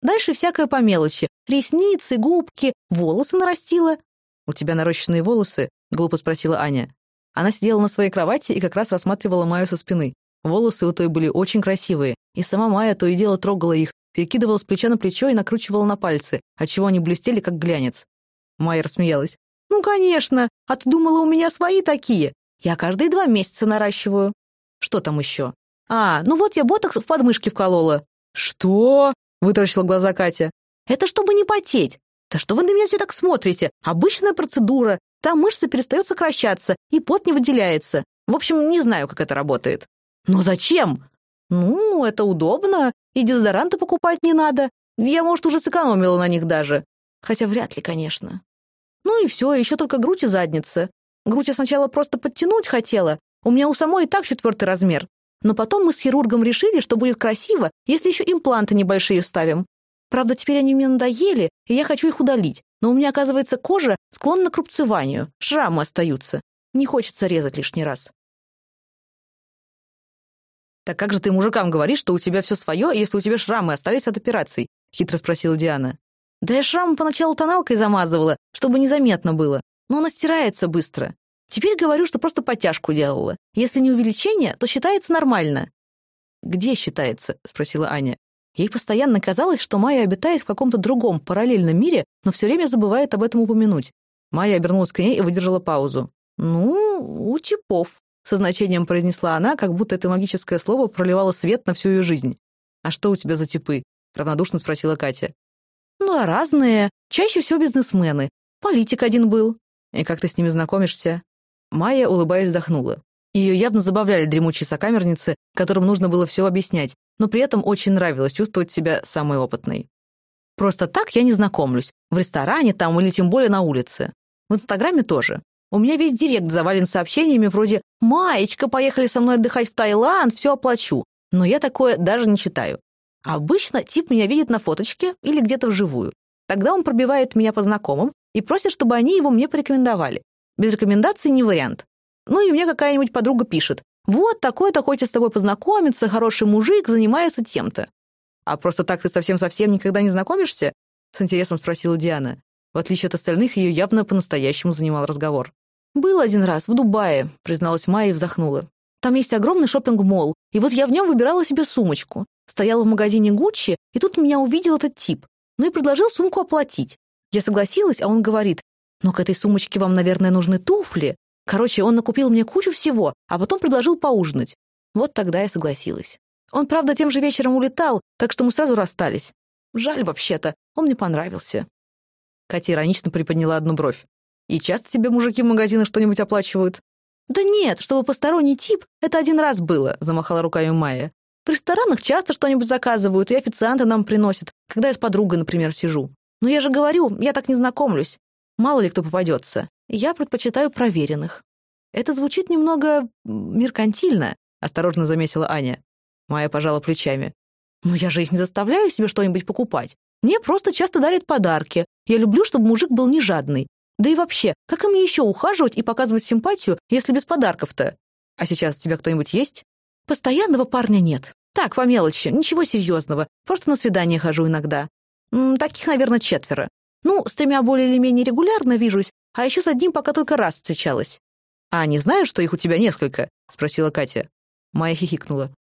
«Дальше всякое по мелочи. Ресницы, губки, волосы нарастила». «У тебя нарощенные волосы?» — глупо спросила Аня. Она сидела на своей кровати и как раз рассматривала Майю со спины. Волосы у той были очень красивые, и сама Майя то и дело трогала их, перекидывала с плеча на плечо и накручивала на пальцы, отчего они блестели, как глянец. Майя рассмеялась. «Ну, конечно! А ты думала, у меня свои такие? Я каждые два месяца наращиваю». «Что там еще?» «А, ну вот я ботокс в подмышке вколола». «Что?» — вытаращила глаза Катя. «Это чтобы не потеть. Да что вы на меня все так смотрите? Обычная процедура. Там мышцы перестают сокращаться, и пот не выделяется. В общем, не знаю, как это работает». «Но зачем?» «Ну, это удобно, и дезодоранты покупать не надо. Я, может, уже сэкономила на них даже. Хотя вряд ли, конечно. Ну и все, еще только грудь и задница. Грудь я сначала просто подтянуть хотела. У меня у самой и так четвертый размер. Но потом мы с хирургом решили, что будет красиво, если еще импланты небольшие вставим. Правда, теперь они мне надоели, и я хочу их удалить. Но у меня, оказывается, кожа склонна к рубцеванию, шрамы остаются. Не хочется резать лишний раз. «Так как же ты мужикам говоришь, что у тебя все свое, если у тебя шрамы остались от операций?» — хитро спросила Диана. «Да я шрамы поначалу тоналкой замазывала, чтобы незаметно было, но она стирается быстро. Теперь говорю, что просто подтяжку делала. Если не увеличение, то считается нормально». «Где считается?» — спросила Аня. Ей постоянно казалось, что Майя обитает в каком-то другом, параллельном мире, но все время забывает об этом упомянуть. Майя обернулась к ней и выдержала паузу. «Ну, у типов», со значением произнесла она, как будто это магическое слово проливало свет на всю ее жизнь. «А что у тебя за типы?» — равнодушно спросила Катя. «Ну, а разные. Чаще всего бизнесмены. Политик один был. И как ты с ними знакомишься?» Майя, улыбаясь, вздохнула. Ее явно забавляли дремучие сокамерницы, которым нужно было все объяснять, но при этом очень нравилось чувствовать себя самой опытной. «Просто так я не знакомлюсь. В ресторане там или тем более на улице. В Инстаграме тоже. У меня весь директ завален сообщениями вроде «Маечка, поехали со мной отдыхать в Таиланд, все оплачу». Но я такое даже не читаю. Обычно тип меня видит на фоточке или где-то вживую. Тогда он пробивает меня по знакомым и просит, чтобы они его мне порекомендовали. Без рекомендаций не вариант. Ну и мне какая-нибудь подруга пишет. «Вот, такой-то хочет с тобой познакомиться, хороший мужик, занимается тем-то». «А просто так ты совсем-совсем никогда не знакомишься?» — с интересом спросила Диана. В отличие от остальных, ее явно по-настоящему занимал разговор. «Был один раз, в Дубае», — призналась Майя и вздохнула. «Там есть огромный шопинг-молл, и вот я в нем выбирала себе сумочку. Стояла в магазине Гуччи, и тут меня увидел этот тип. Ну и предложил сумку оплатить. Я согласилась, а он говорит, «Но к этой сумочке вам, наверное, нужны туфли». Короче, он накупил мне кучу всего, а потом предложил поужинать. Вот тогда я согласилась. Он, правда, тем же вечером улетал, так что мы сразу расстались. Жаль вообще-то, он мне понравился. Катя иронично приподняла одну бровь. И часто тебе мужики в магазинах что-нибудь оплачивают?» «Да нет, чтобы посторонний тип, это один раз было», — замахала руками Майя. «В ресторанах часто что-нибудь заказывают, и официанты нам приносят, когда я с подругой, например, сижу. Но я же говорю, я так не знакомлюсь. Мало ли кто попадется. Я предпочитаю проверенных». «Это звучит немного меркантильно», — осторожно заметила Аня. Майя пожала плечами. «Ну я же их не заставляю себе что-нибудь покупать. Мне просто часто дарят подарки. Я люблю, чтобы мужик был не жадный. Да и вообще, как им еще ухаживать и показывать симпатию, если без подарков-то? А сейчас у тебя кто-нибудь есть? Постоянного парня нет. Так, по мелочи, ничего серьезного. Просто на свидание хожу иногда. Таких, наверное, четверо. Ну, с тремя более или менее регулярно вижусь, а еще с одним пока только раз встречалась. «А не знаю, что их у тебя несколько?» — спросила Катя. Майя хихикнула.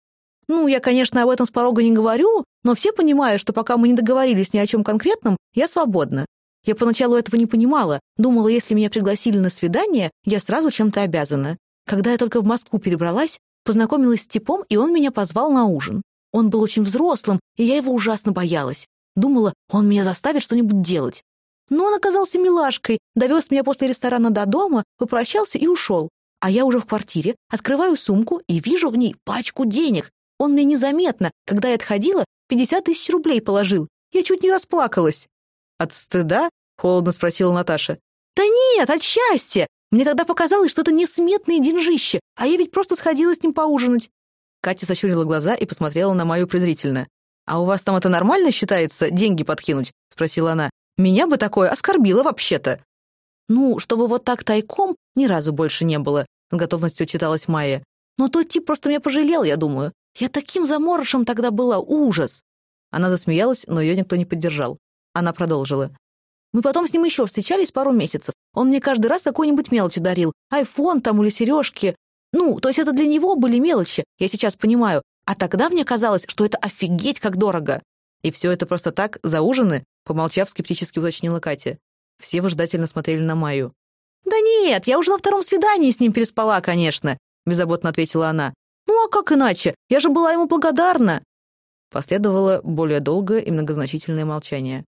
«Ну, я, конечно, об этом с порога не говорю, но все понимают, что пока мы не договорились ни о чем конкретном, я свободна. Я поначалу этого не понимала, думала, если меня пригласили на свидание, я сразу чем-то обязана. Когда я только в Москву перебралась, познакомилась с типом, и он меня позвал на ужин. Он был очень взрослым, и я его ужасно боялась. Думала, он меня заставит что-нибудь делать. Но он оказался милашкой, довез меня после ресторана до дома, попрощался и ушел. А я уже в квартире, открываю сумку и вижу в ней пачку денег. Он мне незаметно, когда я отходила, 50 тысяч рублей положил. Я чуть не расплакалась. «От стыда?» — холодно спросила Наташа. «Да нет, от счастья! Мне тогда показалось, что это несметные деньжище, а я ведь просто сходила с ним поужинать». Катя сощурила глаза и посмотрела на Маю презрительно. «А у вас там это нормально считается, деньги подкинуть?» — спросила она. «Меня бы такое оскорбило вообще-то». «Ну, чтобы вот так тайком, ни разу больше не было», — с готовностью читалась Майя. «Но тот тип просто меня пожалел, я думаю. Я таким заморышем тогда была, ужас!» Она засмеялась, но ее никто не поддержал. Она продолжила. «Мы потом с ним еще встречались пару месяцев. Он мне каждый раз какую-нибудь мелочь дарил. Айфон там или сережки. Ну, то есть это для него были мелочи, я сейчас понимаю. А тогда мне казалось, что это офигеть как дорого. И все это просто так, за ужины?» Помолчав, скептически уточнила Катя. Все выжидательно смотрели на Майю. «Да нет, я уже на втором свидании с ним переспала, конечно», беззаботно ответила она. «Ну а как иначе? Я же была ему благодарна!» Последовало более долгое и многозначительное молчание.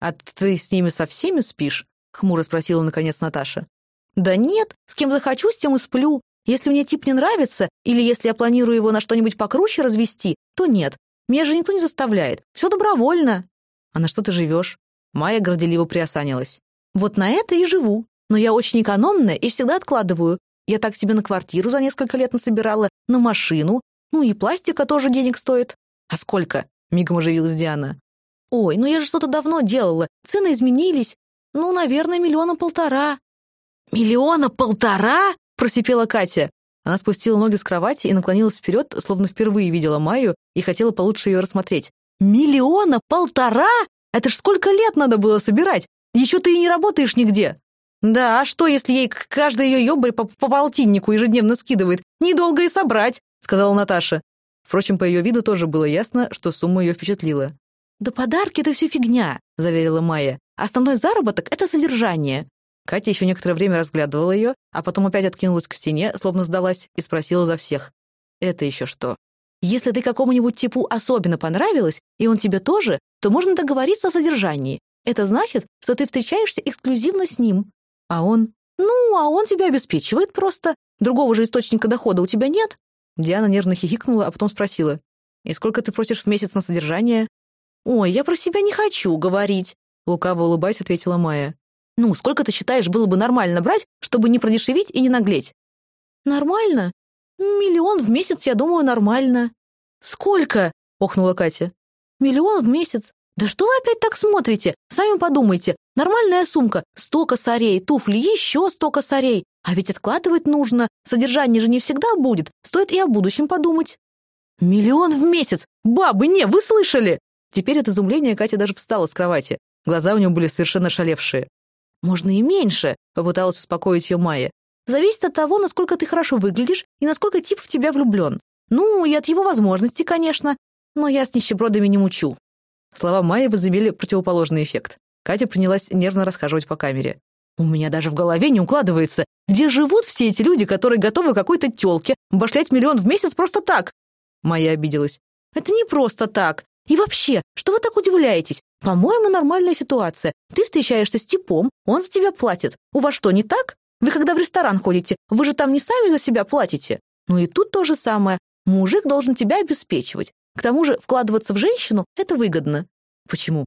«А ты с ними со всеми спишь?» — хмуро спросила наконец Наташа. «Да нет, с кем захочу, с тем и сплю. Если мне тип не нравится, или если я планирую его на что-нибудь покруче развести, то нет. Меня же никто не заставляет. Все добровольно». «А на что ты живешь?» Майя горделиво приосанилась. «Вот на это и живу. Но я очень экономная и всегда откладываю. Я так себе на квартиру за несколько лет насобирала, на машину. Ну и пластика тоже денег стоит. А сколько? Мигом оживилась Диана. Ой, ну я же что-то давно делала. Цены изменились. Ну, наверное, миллиона полтора. Миллиона полтора? Просипела Катя. Она спустила ноги с кровати и наклонилась вперед, словно впервые видела Майю и хотела получше ее рассмотреть. «Миллиона полтора? Это ж сколько лет надо было собирать? Еще ты и не работаешь нигде!» «Да, а что, если ей каждый ее ёбарь по, по полтиннику ежедневно скидывает? Недолго и собрать», — сказала Наташа. Впрочем, по ее виду тоже было ясно, что сумма ее впечатлила. «Да подарки — это все фигня», — заверила Майя. «Основной заработок — это содержание». Катя еще некоторое время разглядывала ее, а потом опять откинулась к стене, словно сдалась, и спросила за всех. «Это еще что?» «Если ты какому-нибудь типу особенно понравилась, и он тебе тоже, то можно договориться о содержании. Это значит, что ты встречаешься эксклюзивно с ним. А он? Ну, а он тебя обеспечивает просто. Другого же источника дохода у тебя нет. Диана нервно хихикнула, а потом спросила. «И сколько ты просишь в месяц на содержание?» «Ой, я про себя не хочу говорить», — лукаво улыбаясь, ответила Майя. «Ну, сколько ты считаешь, было бы нормально брать, чтобы не продешевить и не наглеть?» «Нормально? Миллион в месяц, я думаю, нормально». «Сколько?» — охнула Катя. «Миллион в месяц. Да что вы опять так смотрите? Сами подумайте. Нормальная сумка, сто косарей, туфли, еще сто косарей. А ведь откладывать нужно. Содержание же не всегда будет. Стоит и о будущем подумать. Миллион в месяц! Бабы, не, вы слышали? Теперь от изумления Катя даже встала с кровати. Глаза у нее были совершенно шалевшие. «Можно и меньше», — попыталась успокоить ее Майя. «Зависит от того, насколько ты хорошо выглядишь и насколько тип в тебя влюблен. Ну, и от его возможностей, конечно. Но я с нищебродами не мучу». Слова Майи возымели противоположный эффект. Катя принялась нервно расхаживать по камере. «У меня даже в голове не укладывается, где живут все эти люди, которые готовы какой-то тёлке башлять миллион в месяц просто так?» Майя обиделась. «Это не просто так. И вообще, что вы так удивляетесь? По-моему, нормальная ситуация. Ты встречаешься с типом, он за тебя платит. У вас что, не так? Вы когда в ресторан ходите, вы же там не сами за себя платите. Ну и тут то же самое. Мужик должен тебя обеспечивать. К тому же вкладываться в женщину — это выгодно. Почему?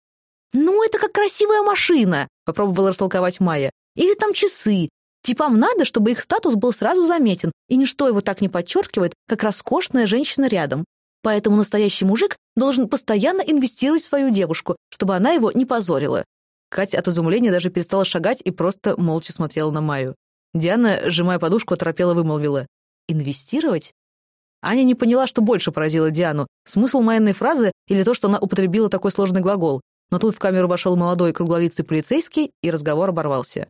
«Ну, это как красивая машина», — попробовала растолковать Майя. «Или там часы. Типам надо, чтобы их статус был сразу заметен, и ничто его так не подчеркивает, как роскошная женщина рядом. Поэтому настоящий мужик должен постоянно инвестировать в свою девушку, чтобы она его не позорила». Катя от изумления даже перестала шагать и просто молча смотрела на Майю. Диана, сжимая подушку, оторопела вымолвила. «Инвестировать?» Аня не поняла, что больше поразило Диану, смысл Майиной фразы или то, что она употребила такой сложный глагол. Но тут в камеру вошел молодой круглолицый полицейский, и разговор оборвался.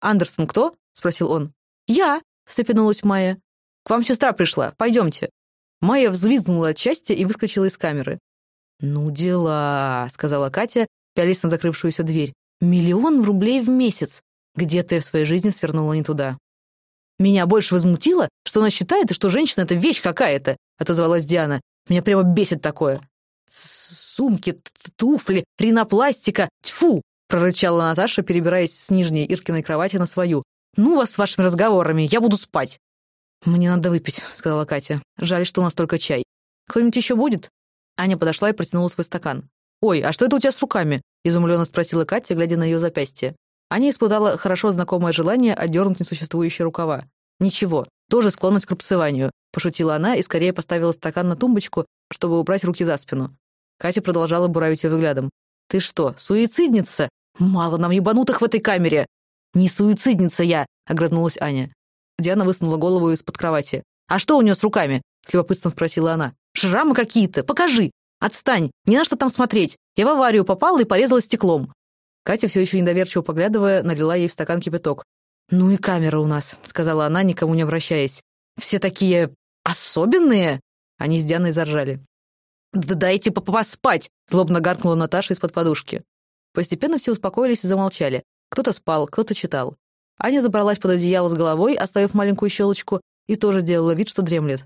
«Андерсон кто?» — спросил он. «Я!» — встрепенулась Майя. «К вам сестра пришла. Пойдемте». Майя взвизгнула от счастья и выскочила из камеры. «Ну дела», — сказала Катя, пялись на закрывшуюся дверь. «Миллион рублей в месяц. Где ты в своей жизни свернула не туда?» «Меня больше возмутило, что она считает, что женщина — это вещь какая-то», — отозвалась Диана. «Меня прямо бесит такое». «Сумки, туфли, ринопластика, тьфу!» — прорычала Наташа, перебираясь с нижней Иркиной кровати на свою. «Ну вас с вашими разговорами, я буду спать!» «Мне надо выпить», — сказала Катя. «Жаль, что у нас только чай. Кто-нибудь еще будет?» Аня подошла и протянула свой стакан. «Ой, а что это у тебя с руками?» — изумленно спросила Катя, глядя на ее запястье. Аня испытала хорошо знакомое желание отдернуть несуществующие рукава. «Ничего, тоже склонность к рубцеванию», — пошутила она и скорее поставила стакан на тумбочку, чтобы убрать руки за спину. Катя продолжала буравить ее взглядом. «Ты что, суицидница? Мало нам ебанутых в этой камере!» «Не суицидница я!» — огрызнулась Аня. Диана высунула голову из-под кровати. «А что у нее с руками?» — с любопытством спросила она. «Шрамы какие-то! Покажи! Отстань! Не на что там смотреть! Я в аварию попала и порезала стеклом!» Катя, все еще недоверчиво поглядывая, налила ей в стакан кипяток. «Ну и камера у нас», — сказала она, никому не обращаясь. «Все такие особенные!» Они с Дианой заржали. «Да дайте поспать!» — злобно гаркнула Наташа из-под подушки. Постепенно все успокоились и замолчали. Кто-то спал, кто-то читал. Аня забралась под одеяло с головой, оставив маленькую щелочку, и тоже делала вид, что дремлет.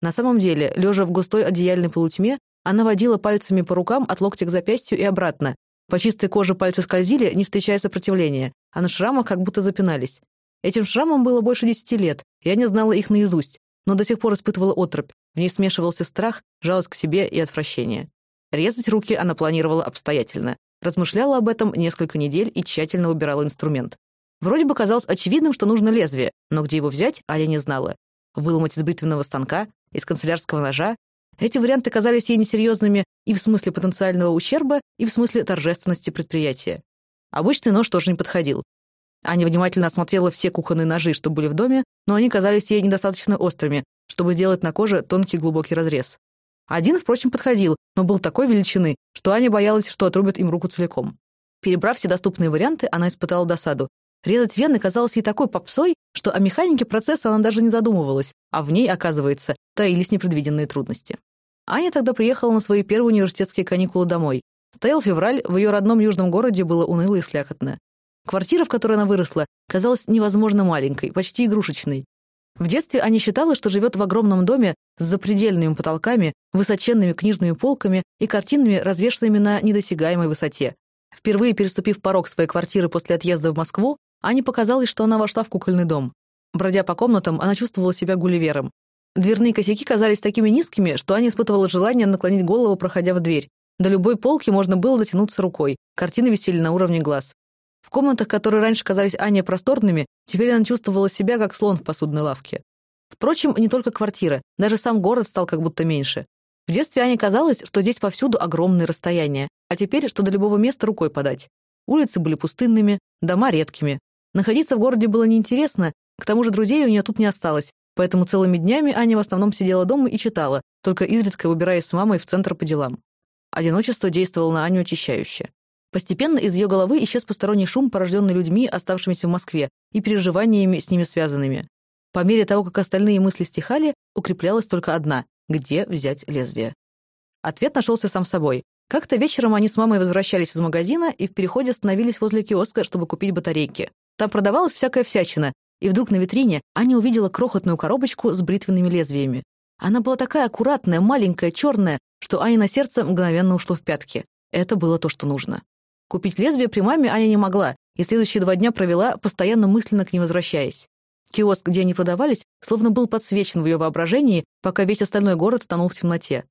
На самом деле, лежа в густой одеяльной полутьме, она водила пальцами по рукам от локтя к запястью и обратно. По чистой коже пальцы скользили, не встречая сопротивления, а на шрамах как будто запинались. Этим шрамам было больше десяти лет, я не знала их наизусть, но до сих пор испытывала отрыбь. В ней смешивался страх, жалость к себе и отвращение. Резать руки она планировала обстоятельно. Размышляла об этом несколько недель и тщательно выбирала инструмент. Вроде бы казалось очевидным, что нужно лезвие, но где его взять, Аля не знала. Выломать из бритвенного станка, из канцелярского ножа. Эти варианты казались ей несерьезными и в смысле потенциального ущерба, и в смысле торжественности предприятия. Обычный нож тоже не подходил. Аня внимательно осмотрела все кухонные ножи, что были в доме, но они казались ей недостаточно острыми, чтобы сделать на коже тонкий глубокий разрез. Один, впрочем, подходил, но был такой величины, что Аня боялась, что отрубят им руку целиком. Перебрав все доступные варианты, она испытала досаду. Резать вены казалось ей такой попсой, что о механике процесса она даже не задумывалась, а в ней, оказывается, таились непредвиденные трудности. Аня тогда приехала на свои первые университетские каникулы домой. Стоял февраль, в ее родном южном городе было уныло и слякотно. Квартира, в которой она выросла, казалась невозможно маленькой, почти игрушечной. В детстве Аня считала, что живет в огромном доме с запредельными потолками, высоченными книжными полками и картинами, развешанными на недосягаемой высоте. Впервые переступив порог своей квартиры после отъезда в Москву, Ане показалось, что она вошла в кукольный дом. Бродя по комнатам, она чувствовала себя гулливером. Дверные косяки казались такими низкими, что Аня испытывала желание наклонить голову, проходя в дверь. До любой полки можно было дотянуться рукой. Картины висели на уровне глаз. В комнатах, которые раньше казались Ане просторными, теперь она чувствовала себя как слон в посудной лавке. Впрочем, не только квартира, даже сам город стал как будто меньше. В детстве Ане казалось, что здесь повсюду огромные расстояния, а теперь, что до любого места рукой подать. Улицы были пустынными, дома редкими. Находиться в городе было неинтересно, к тому же друзей у нее тут не осталось, поэтому целыми днями Аня в основном сидела дома и читала, только изредка выбираясь с мамой в центр по делам. Одиночество действовало на Аню очищающе. Постепенно из ее головы исчез посторонний шум, порожденный людьми, оставшимися в Москве, и переживаниями с ними связанными. По мере того, как остальные мысли стихали, укреплялась только одна — где взять лезвие. Ответ нашелся сам собой. Как-то вечером они с мамой возвращались из магазина и в переходе остановились возле киоска, чтобы купить батарейки. Там продавалась всякая всячина, и вдруг на витрине Аня увидела крохотную коробочку с бритвенными лезвиями. Она была такая аккуратная, маленькая, черная, что Аня на сердце мгновенно ушло в пятки. Это было то, что нужно. Купить лезвие при маме Аня не могла, и следующие два дня провела, постоянно мысленно к ним возвращаясь. Киоск, где они продавались, словно был подсвечен в ее воображении, пока весь остальной город тонул в темноте.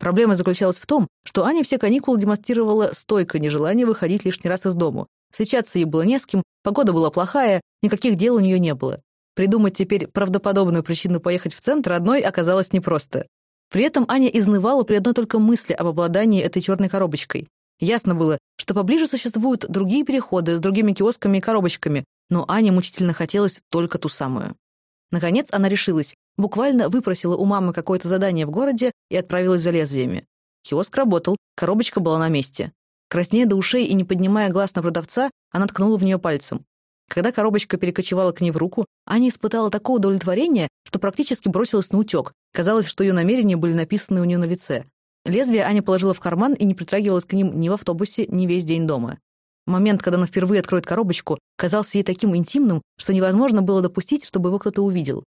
Проблема заключалась в том, что Аня все каникулы демонстрировала стойкое нежелание выходить лишний раз из дому. Встречаться ей было не с кем, погода была плохая, никаких дел у нее не было. Придумать теперь правдоподобную причину поехать в центр одной оказалось непросто. При этом Аня изнывала при одной только мысли об обладании этой черной коробочкой. Ясно было, что поближе существуют другие переходы с другими киосками и коробочками, но Ане мучительно хотелось только ту самую. Наконец она решилась, буквально выпросила у мамы какое-то задание в городе и отправилась за лезвиями. Киоск работал, коробочка была на месте. Краснея до ушей и не поднимая глаз на продавца, она ткнула в нее пальцем. Когда коробочка перекочевала к ней в руку, Аня испытала такое удовлетворение, что практически бросилась на утек. Казалось, что ее намерения были написаны у нее на лице. Лезвие Аня положила в карман и не притрагивалась к ним ни в автобусе, ни весь день дома. Момент, когда она впервые откроет коробочку, казался ей таким интимным, что невозможно было допустить, чтобы его кто-то увидел.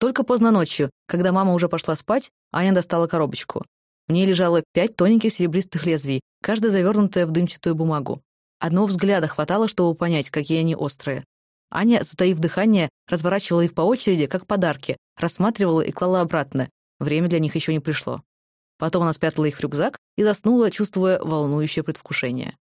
Только поздно ночью, когда мама уже пошла спать, Аня достала коробочку. В ней лежало пять тоненьких серебристых лезвий, каждая завернутая в дымчатую бумагу. Одного взгляда хватало, чтобы понять, какие они острые. Аня, затаив дыхание, разворачивала их по очереди, как подарки, рассматривала и клала обратно. Время для них еще не пришло. Потом она спрятала их в рюкзак и заснула, чувствуя волнующее предвкушение.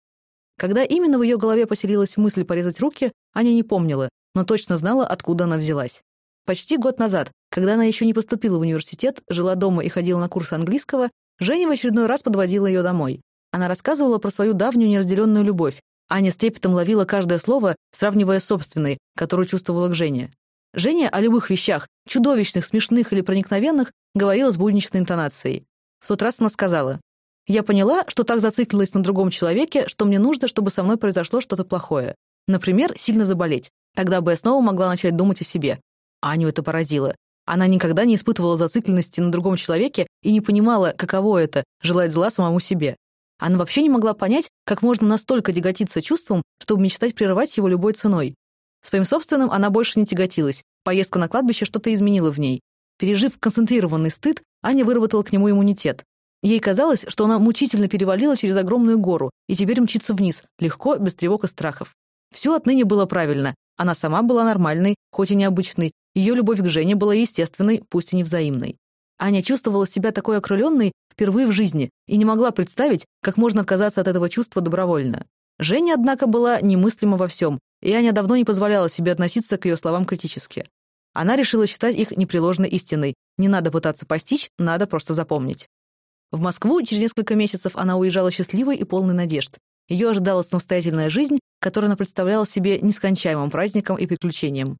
Когда именно в ее голове поселилась мысль порезать руки, Аня не помнила, но точно знала, откуда она взялась. Почти год назад, когда она еще не поступила в университет, жила дома и ходила на курсы английского, Женя в очередной раз подвозила ее домой. Она рассказывала про свою давнюю неразделенную любовь. Аня с трепетом ловила каждое слово, сравнивая с собственной, которую чувствовала к Жене. Женя о любых вещах, чудовищных, смешных или проникновенных, говорила с будничной интонацией. В тот раз она сказала, «Я поняла, что так зациклилась на другом человеке, что мне нужно, чтобы со мной произошло что-то плохое. Например, сильно заболеть. Тогда бы я снова могла начать думать о себе». Аню это поразило. Она никогда не испытывала зацикленности на другом человеке и не понимала, каково это — желать зла самому себе. Она вообще не могла понять, как можно настолько тяготиться чувством, чтобы мечтать прерывать его любой ценой. Своим собственным она больше не тяготилась. Поездка на кладбище что-то изменила в ней. Пережив концентрированный стыд, Аня выработала к нему иммунитет. Ей казалось, что она мучительно перевалила через огромную гору и теперь мчится вниз, легко, без тревог и страхов. Все отныне было правильно. Она сама была нормальной, хоть и необычной. Ее любовь к Жене была естественной, пусть и невзаимной. Аня чувствовала себя такой окрыленной впервые в жизни и не могла представить, как можно отказаться от этого чувства добровольно. Женя, однако, была немыслима во всем, и Аня давно не позволяла себе относиться к ее словам критически. Она решила считать их непреложной истиной. Не надо пытаться постичь, надо просто запомнить. В Москву через несколько месяцев она уезжала счастливой и полной надежд. Ее ожидала самостоятельная жизнь, которую она представляла себе нескончаемым праздником и приключением.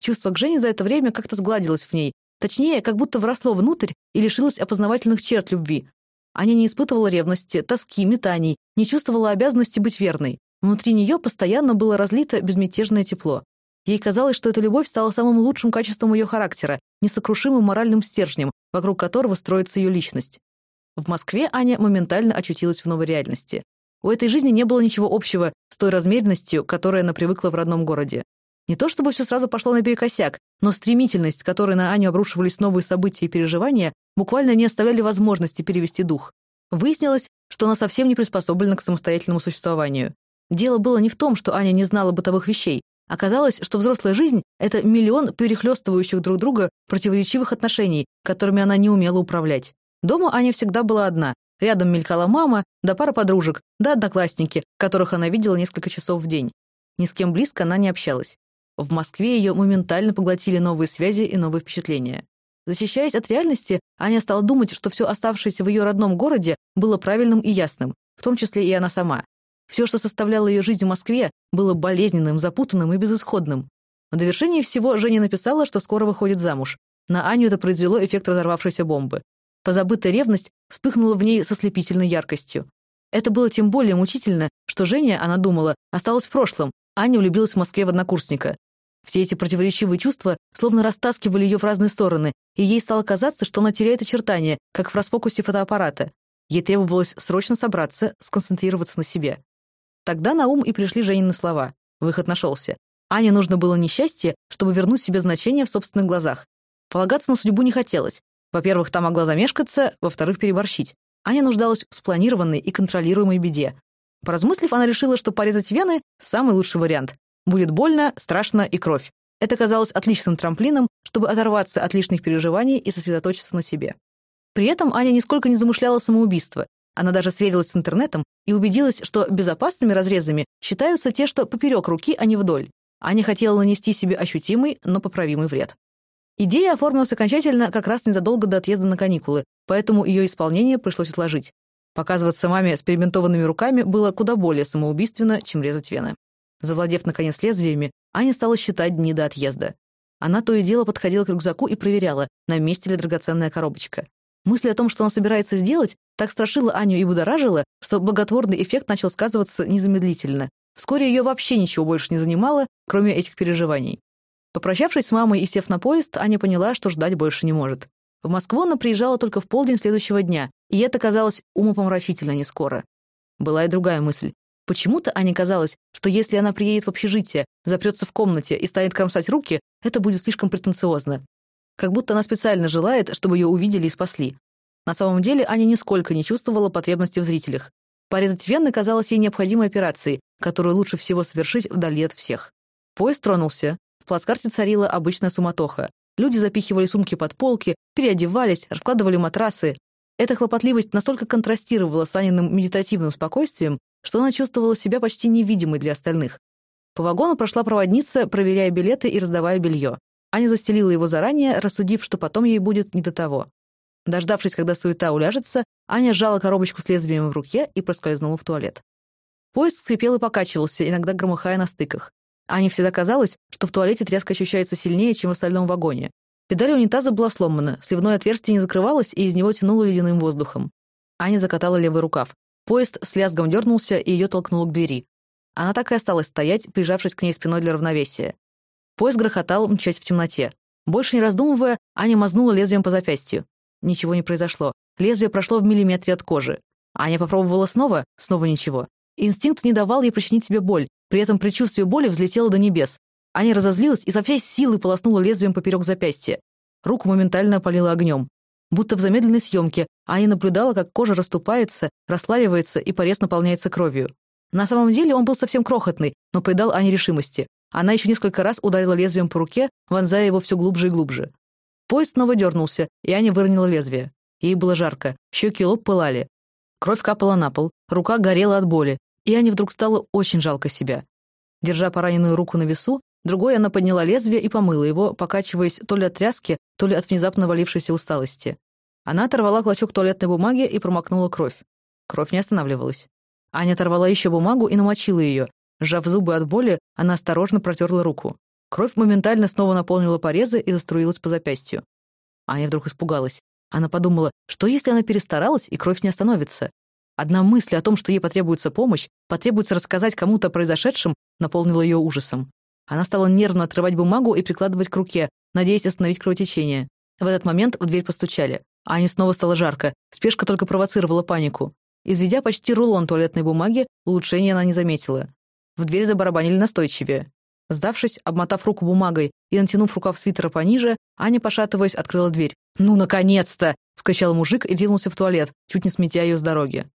Чувство к Жене за это время как-то сгладилось в ней, точнее, как будто вросло внутрь и лишилось опознавательных черт любви. Аня не испытывала ревности, тоски, метаний, не чувствовала обязанности быть верной. Внутри нее постоянно было разлито безмятежное тепло. Ей казалось, что эта любовь стала самым лучшим качеством ее характера, несокрушимым моральным стержнем, вокруг которого строится ее личность. В Москве Аня моментально очутилась в новой реальности. У этой жизни не было ничего общего с той размеренностью, которой она привыкла в родном городе. Не то чтобы все сразу пошло наперекосяк, но стремительность, которой на Аню обрушивались новые события и переживания, буквально не оставляли возможности перевести дух. Выяснилось, что она совсем не приспособлена к самостоятельному существованию. Дело было не в том, что Аня не знала бытовых вещей, Оказалось, что взрослая жизнь — это миллион перехлёстывающих друг друга противоречивых отношений, которыми она не умела управлять. Дома Аня всегда была одна. Рядом мелькала мама, да пара подружек, да одноклассники, которых она видела несколько часов в день. Ни с кем близко она не общалась. В Москве ее моментально поглотили новые связи и новые впечатления. Защищаясь от реальности, Аня стала думать, что все оставшееся в ее родном городе было правильным и ясным, в том числе и она сама. Все, что составляло ее жизнь в Москве, было болезненным, запутанным и безысходным. В довершении всего Женя написала, что скоро выходит замуж. На Аню это произвело эффект разорвавшейся бомбы. Позабытая ревность вспыхнула в ней со слепительной яркостью. Это было тем более мучительно, что Женя, она думала, осталась в прошлом. Аня влюбилась в Москве в однокурсника. Все эти противоречивые чувства словно растаскивали ее в разные стороны, и ей стало казаться, что она теряет очертания, как в расфокусе фотоаппарата. Ей требовалось срочно собраться, сконцентрироваться на себе. Тогда на ум и пришли Женины слова. Выход нашелся. Ане нужно было несчастье, чтобы вернуть себе значение в собственных глазах. Полагаться на судьбу не хотелось. Во-первых, та могла замешкаться, во-вторых, переборщить. Аня нуждалась в спланированной и контролируемой беде. Поразмыслив, она решила, что порезать вены — самый лучший вариант. Будет больно, страшно и кровь. Это казалось отличным трамплином, чтобы оторваться от лишних переживаний и сосредоточиться на себе. При этом Аня нисколько не замышляла самоубийство. Она даже сверилась с интернетом и убедилась, что безопасными разрезами считаются те, что поперек руки, а не вдоль. Аня хотела нанести себе ощутимый, но поправимый вред. Идея оформилась окончательно как раз незадолго до отъезда на каникулы, поэтому ее исполнение пришлось отложить. Показываться маме с руками было куда более самоубийственно, чем резать вены. Завладев, наконец, лезвиями, Аня стала считать дни до отъезда. Она то и дело подходила к рюкзаку и проверяла, на месте ли драгоценная коробочка. Мысль о том, что она собирается сделать, так страшила Аню и будоражила, что благотворный эффект начал сказываться незамедлительно. Вскоре ее вообще ничего больше не занимало, кроме этих переживаний. Попрощавшись с мамой и сев на поезд, Аня поняла, что ждать больше не может. В Москву она приезжала только в полдень следующего дня, и это казалось умопомрачительно не скоро. Была и другая мысль. Почему-то Ане казалось, что если она приедет в общежитие, запрется в комнате и станет кромсать руки, это будет слишком претенциозно. Как будто она специально желает, чтобы ее увидели и спасли. На самом деле Аня нисколько не чувствовала потребности в зрителях. Порезать вены казалось ей необходимой операцией, которую лучше всего совершить вдали от всех. Поезд тронулся. В плацкарте царила обычная суматоха. Люди запихивали сумки под полки, переодевались, раскладывали матрасы. Эта хлопотливость настолько контрастировала с Аниным медитативным спокойствием, что она чувствовала себя почти невидимой для остальных. По вагону прошла проводница, проверяя билеты и раздавая белье. Аня застелила его заранее, рассудив, что потом ей будет не до того. Дождавшись, когда суета уляжется, Аня сжала коробочку с лезвием в руке и проскользнула в туалет. Поезд скрипел и покачивался, иногда громыхая на стыках. Ане всегда казалось, что в туалете тряска ощущается сильнее, чем в остальном вагоне. Педаль унитаза была сломана, сливное отверстие не закрывалось, и из него тянуло ледяным воздухом. Аня закатала левый рукав. Поезд с лязгом дернулся, и ее толкнуло к двери. Она так и осталась стоять, прижавшись к ней спиной для равновесия. Поезд грохотал, мчась в темноте. Больше не раздумывая, Аня мазнула лезвием по запястью. Ничего не произошло. Лезвие прошло в миллиметре от кожи. Аня попробовала снова, снова ничего. Инстинкт не давал ей причинить себе боль, при этом предчувствие боли взлетело до небес. Аня разозлилась и со всей силы полоснула лезвием поперек запястья. Руку моментально опалила огнем. Будто в замедленной съемке Аня наблюдала, как кожа расступается, расслаивается и порез наполняется кровью. На самом деле он был совсем крохотный, но придал Ане решимости. Она еще несколько раз ударила лезвием по руке, вонзая его все глубже и глубже. Поезд снова дернулся, и Аня выронила лезвие. Ей было жарко, щеки и лоб пылали. Кровь капала на пол, рука горела от боли, и Ане вдруг стало очень жалко себя. Держа пораненную руку на весу, другой она подняла лезвие и помыла его, покачиваясь то ли от тряски, то ли от внезапно валившейся усталости. Она оторвала клочок туалетной бумаги и промокнула кровь. Кровь не останавливалась. Аня оторвала еще бумагу и намочила ее. Сжав зубы от боли, она осторожно протерла руку. Кровь моментально снова наполнила порезы и заструилась по запястью. Аня вдруг испугалась. Она подумала, что если она перестаралась, и кровь не остановится? Одна мысль о том, что ей потребуется помощь, потребуется рассказать кому-то о произошедшем, наполнила ее ужасом. Она стала нервно отрывать бумагу и прикладывать к руке, надеясь остановить кровотечение. В этот момент в дверь постучали. Ане снова стало жарко. Спешка только провоцировала панику. Изведя почти рулон туалетной бумаги, улучшения она не заметила. В дверь забарабанили настойчивее. Сдавшись, обмотав руку бумагой и натянув рукав свитера пониже, Аня, пошатываясь, открыла дверь. «Ну, наконец-то!» — вскричал мужик и ринулся в туалет, чуть не сметя ее с дороги.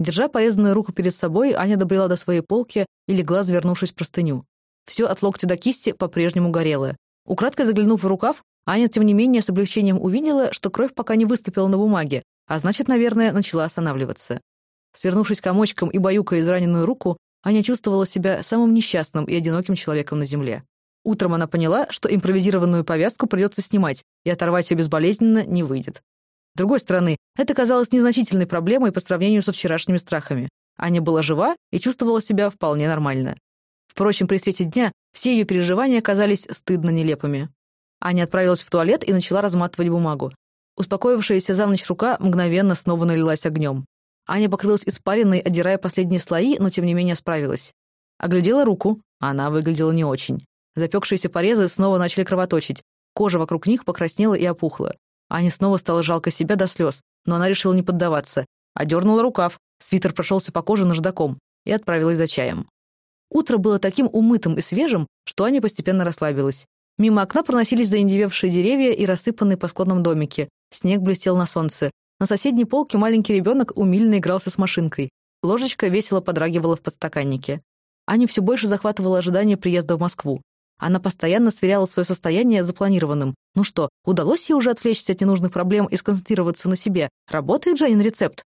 Держа порезанную руку перед собой, Аня добрела до своей полки и легла, завернувшись в простыню. Все от локтя до кисти по-прежнему горело. Украдкой заглянув в рукав, Аня, тем не менее, с облегчением увидела, что кровь пока не выступила на бумаге, а значит, наверное, начала останавливаться. Свернувшись комочком и баюкая израненную руку, Аня чувствовала себя самым несчастным и одиноким человеком на земле. Утром она поняла, что импровизированную повязку придется снимать, и оторвать ее безболезненно не выйдет. С другой стороны, это казалось незначительной проблемой по сравнению со вчерашними страхами. Аня была жива и чувствовала себя вполне нормально. Впрочем, при свете дня все ее переживания казались стыдно нелепыми. Аня отправилась в туалет и начала разматывать бумагу. Успокоившаяся за ночь рука мгновенно снова налилась огнем. Аня покрылась испариной, одирая последние слои, но тем не менее справилась. Оглядела руку. Она выглядела не очень. Запекшиеся порезы снова начали кровоточить. Кожа вокруг них покраснела и опухла. Ане снова стало жалко себя до слез, но она решила не поддаваться. Одернула рукав, свитер прошелся по коже наждаком и отправилась за чаем. Утро было таким умытым и свежим, что Аня постепенно расслабилась. Мимо окна проносились заиндевевшие деревья и рассыпанные по склонам домики. Снег блестел на солнце. На соседней полке маленький ребенок умильно игрался с машинкой. Ложечка весело подрагивала в подстаканнике. Аню все больше захватывало ожидание приезда в Москву. Она постоянно сверяла свое состояние запланированным. Ну что, удалось ей уже отвлечься от ненужных проблем и сконцентрироваться на себе? Работает Жанин рецепт?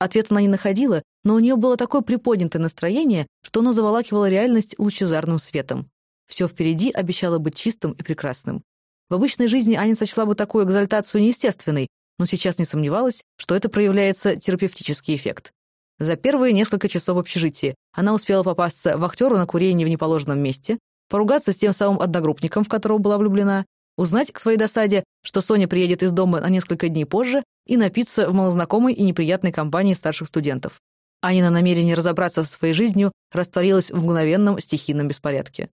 Ответ она не находила, но у нее было такое приподнятое настроение, что оно заволакивало реальность лучезарным светом. Все впереди обещало быть чистым и прекрасным. В обычной жизни Аня сочла бы такую экзальтацию неестественной, но сейчас не сомневалась, что это проявляется терапевтический эффект. За первые несколько часов в общежитии она успела попасться вахтеру на курении в неположенном месте, поругаться с тем самым одногруппником, в которого была влюблена, узнать к своей досаде, что Соня приедет из дома на несколько дней позже, и напиться в малознакомой и неприятной компании старших студентов. Анина намерение разобраться со своей жизнью растворилось в мгновенном стихийном беспорядке.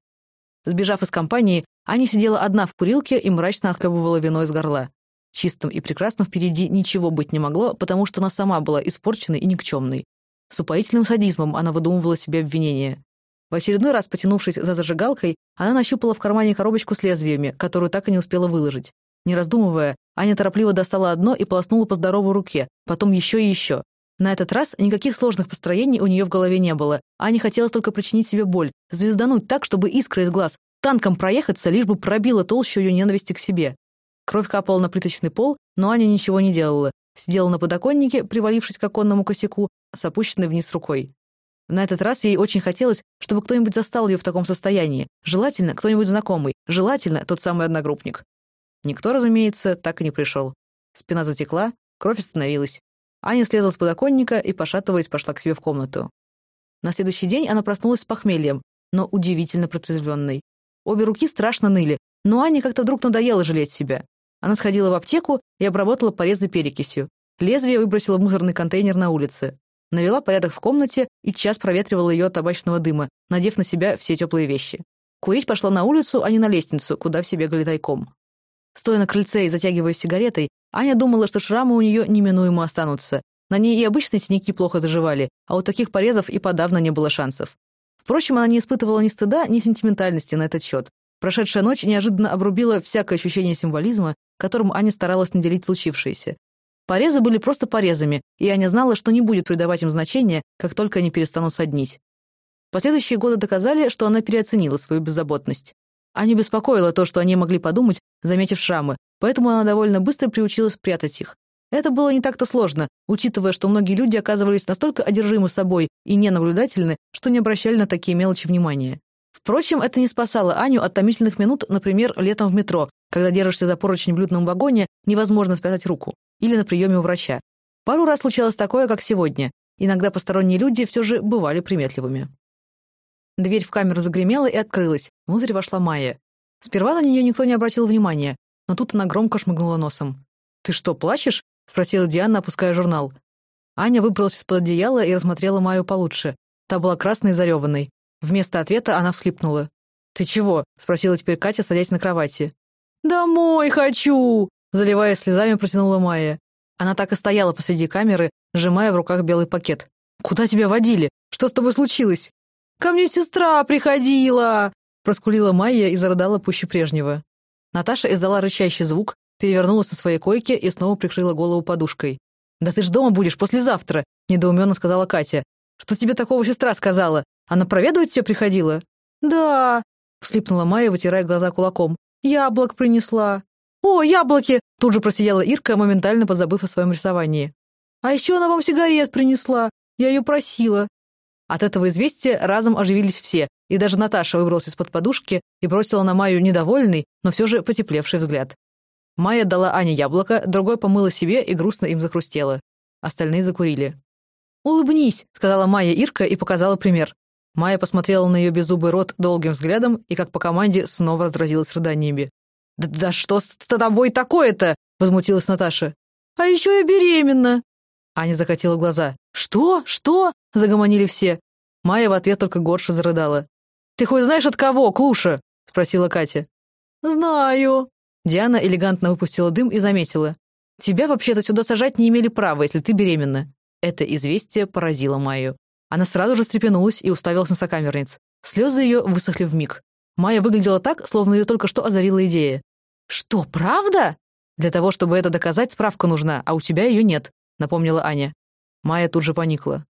Сбежав из компании, Аня сидела одна в курилке и мрачно отхлебывала вино из горла. Чистым и прекрасным впереди ничего быть не могло, потому что она сама была испорченной и никчемной. С упоительным садизмом она выдумывала себе обвинения. В очередной раз, потянувшись за зажигалкой, она нащупала в кармане коробочку с лезвиями, которую так и не успела выложить. Не раздумывая, Аня торопливо достала одно и полоснула по здоровой руке, потом еще и еще. На этот раз никаких сложных построений у нее в голове не было. Ане хотелось только причинить себе боль, звездануть так, чтобы искра из глаз, танком проехаться, лишь бы пробила толщу ее ненависти к себе. Кровь капала на плиточный пол, но Аня ничего не делала. Сидела на подоконнике, привалившись к оконному косяку, с опущенной вниз рукой. На этот раз ей очень хотелось, чтобы кто-нибудь застал ее в таком состоянии. Желательно кто-нибудь знакомый, желательно тот самый одногруппник. Никто, разумеется, так и не пришел. Спина затекла, кровь остановилась. Аня слезла с подоконника и, пошатываясь, пошла к себе в комнату. На следующий день она проснулась с похмельем, но удивительно протрезвленной. Обе руки страшно ныли, но Ане как-то вдруг надоело жалеть себя. Она сходила в аптеку и обработала порезы перекисью. Лезвие выбросила в мусорный контейнер на улице. Навела порядок в комнате и час проветривала ее от табачного дыма, надев на себя все теплые вещи. Курить пошла на улицу, а не на лестницу, куда все бегали тайком. Стоя на крыльце и затягиваясь сигаретой, Аня думала, что шрамы у нее неминуемо останутся. На ней и обычные синяки плохо заживали, а у таких порезов и подавно не было шансов. Впрочем, она не испытывала ни стыда, ни сентиментальности на этот счет. Прошедшая ночь неожиданно обрубила всякое ощущение символизма, которым Аня старалась не делить случившееся. Порезы были просто порезами, и Аня знала, что не будет придавать им значения, как только они перестанут соднить. Последующие годы доказали, что она переоценила свою беззаботность. Аню беспокоило то, что они могли подумать, заметив шрамы, поэтому она довольно быстро приучилась прятать их. Это было не так-то сложно, учитывая, что многие люди оказывались настолько одержимы собой и ненаблюдательны, что не обращали на такие мелочи внимания. Впрочем, это не спасало Аню от томительных минут, например, летом в метро, когда держишься за поручень в блюдном вагоне, невозможно спрятать руку, или на приеме у врача. Пару раз случалось такое, как сегодня. Иногда посторонние люди все же бывали приметливыми. Дверь в камеру загремела и открылась. Внутрь вошла Майя. Сперва на нее никто не обратил внимания, но тут она громко шмыгнула носом. «Ты что, плачешь?» — спросила Диана, опуская журнал. Аня выбралась из-под одеяла и рассмотрела Майю получше. Та была красной и зареванной. Вместо ответа она всхлипнула. «Ты чего?» — спросила теперь Катя, садясь на кровати. «Домой хочу!» — заливая слезами, протянула Майя. Она так и стояла посреди камеры, сжимая в руках белый пакет. «Куда тебя водили? Что с тобой случилось?» «Ко мне сестра приходила!» — проскулила Майя и зарыдала пуще прежнего. Наташа издала рычащий звук, перевернулась на своей койке и снова прикрыла голову подушкой. «Да ты ж дома будешь послезавтра!» — недоуменно сказала Катя. «Что тебе такого сестра сказала? Она проведывать тебя приходила?» «Да!» — вслипнула Майя, вытирая глаза кулаком. «Яблок принесла!» «О, яблоки!» — тут же просидела Ирка, моментально позабыв о своем рисовании. «А еще она вам сигарет принесла! Я ее просила!» От этого известия разом оживились все, и даже Наташа выбралась из-под подушки и бросила на Майю недовольный, но все же потеплевший взгляд. Майя дала Ане яблоко, другой помыла себе и грустно им захрустела. Остальные закурили. «Улыбнись», — сказала Майя Ирка и показала пример. Майя посмотрела на ее беззубый рот долгим взглядом и, как по команде, снова разразилась рыданиями. «Да, да что с тобой такое-то?» — возмутилась Наташа. «А еще я беременна!» Аня закатила глаза. «Что? Что?» — загомонили все. Майя в ответ только горше зарыдала. «Ты хоть знаешь от кого, Клуша?» — спросила Катя. «Знаю». Диана элегантно выпустила дым и заметила. «Тебя вообще-то сюда сажать не имели права, если ты беременна». Это известие поразило Майю. Она сразу же встрепенулась и уставилась на сокамерниц. Слезы ее высохли вмиг. Майя выглядела так, словно ее только что озарила идея. «Что, правда?» «Для того, чтобы это доказать, справка нужна, а у тебя ее нет», — напомнила Аня. Майя тут же поникла.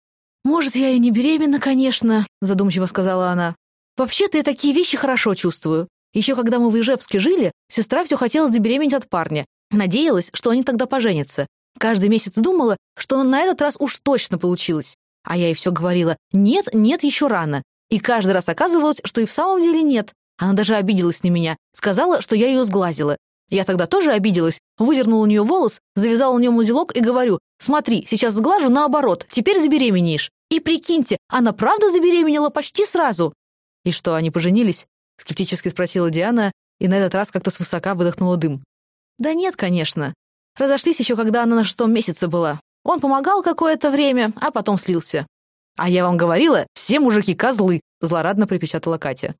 «Может, я и не беременна, конечно», — задумчиво сказала она. «Вообще-то я такие вещи хорошо чувствую. Еще когда мы в Ижевске жили, сестра все хотела забеременеть от парня. Надеялась, что они тогда поженятся. Каждый месяц думала, что на этот раз уж точно получилось. А я ей все говорила «нет, нет, еще рано». И каждый раз оказывалось, что и в самом деле нет. Она даже обиделась на меня, сказала, что я ее сглазила. Я тогда тоже обиделась, выдернула у нее волос, завязала на нем узелок и говорю, смотри, сейчас сглажу наоборот, теперь забеременеешь. И прикиньте, она правда забеременела почти сразу. И что, они поженились? Скептически спросила Диана, и на этот раз как-то свысока выдохнула дым. Да нет, конечно. Разошлись еще, когда она на шестом месяце была. Он помогал какое-то время, а потом слился. «А я вам говорила, все мужики козлы!» — злорадно припечатала Катя.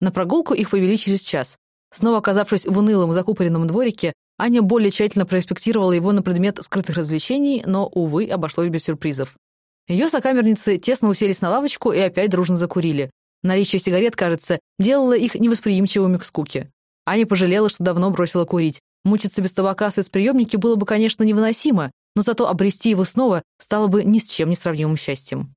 На прогулку их повели через час. Снова оказавшись в унылом закупоренном дворике, Аня более тщательно проинспектировала его на предмет скрытых развлечений, но, увы, обошлось без сюрпризов. Ее сокамерницы тесно уселись на лавочку и опять дружно закурили. Наличие сигарет, кажется, делало их невосприимчивыми к скуке. Аня пожалела, что давно бросила курить. Мучиться без табака в спецприемнике было бы, конечно, невыносимо, но зато обрести его снова стало бы ни с чем не сравнимым счастьем.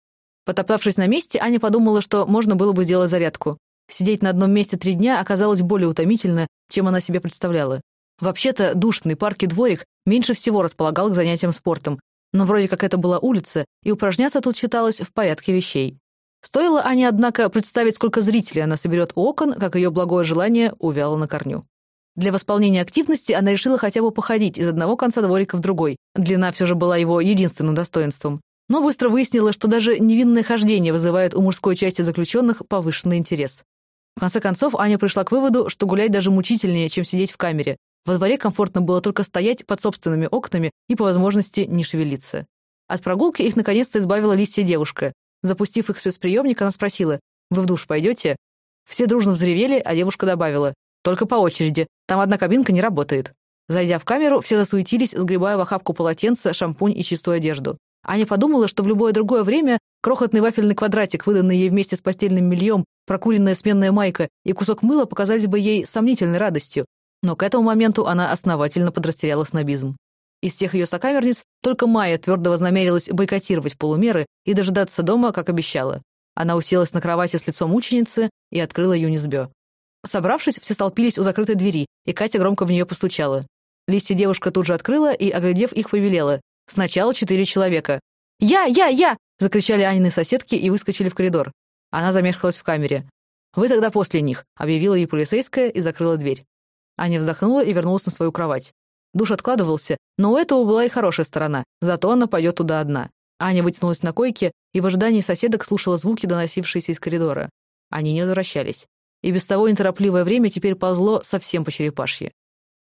Потоптавшись на месте, Аня подумала, что можно было бы сделать зарядку. Сидеть на одном месте три дня оказалось более утомительно, чем она себе представляла. Вообще-то душный парк и дворик меньше всего располагал к занятиям спортом, но вроде как это была улица, и упражняться тут считалось в порядке вещей. Стоило Ане, однако, представить, сколько зрителей она соберет у окон, как ее благое желание увяло на корню. Для восполнения активности она решила хотя бы походить из одного конца дворика в другой. Длина все же была его единственным достоинством. Но быстро выяснила, что даже невинное хождение вызывает у мужской части заключенных повышенный интерес. В конце концов, Аня пришла к выводу, что гулять даже мучительнее, чем сидеть в камере. Во дворе комфортно было только стоять под собственными окнами и, по возможности, не шевелиться. От прогулки их наконец-то избавила листья девушка. Запустив их в спецприемник, она спросила, «Вы в душ пойдете?» Все дружно взревели, а девушка добавила, только по очереди. Там одна кабинка не работает. Зайдя в камеру, все засуетились, сгребая в охапку полотенца, шампунь и чистую одежду. Аня подумала, что в любое другое время крохотный вафельный квадратик, выданный ей вместе с постельным бельем, прокуренная сменная майка и кусок мыла показались бы ей сомнительной радостью. Но к этому моменту она основательно подрастеряла снобизм. Из всех ее сокамерниц только Майя твердо вознамерилась бойкотировать полумеры и дожидаться дома, как обещала. Она уселась на кровати с лицом ученицы и открыла Юнисбё. Собравшись, все столпились у закрытой двери, и Катя громко в нее постучала. Листья девушка тут же открыла и, оглядев их, повелела. Сначала четыре человека. «Я! Я! Я!» — закричали Анины соседки и выскочили в коридор. Она замешкалась в камере. «Вы тогда после них», — объявила ей полицейская и закрыла дверь. Аня вздохнула и вернулась на свою кровать. Душ откладывался, но у этого была и хорошая сторона, зато она пойдет туда одна. Аня вытянулась на койке и в ожидании соседок слушала звуки, доносившиеся из коридора. Они не возвращались и без того неторопливое время теперь ползло совсем по черепашье.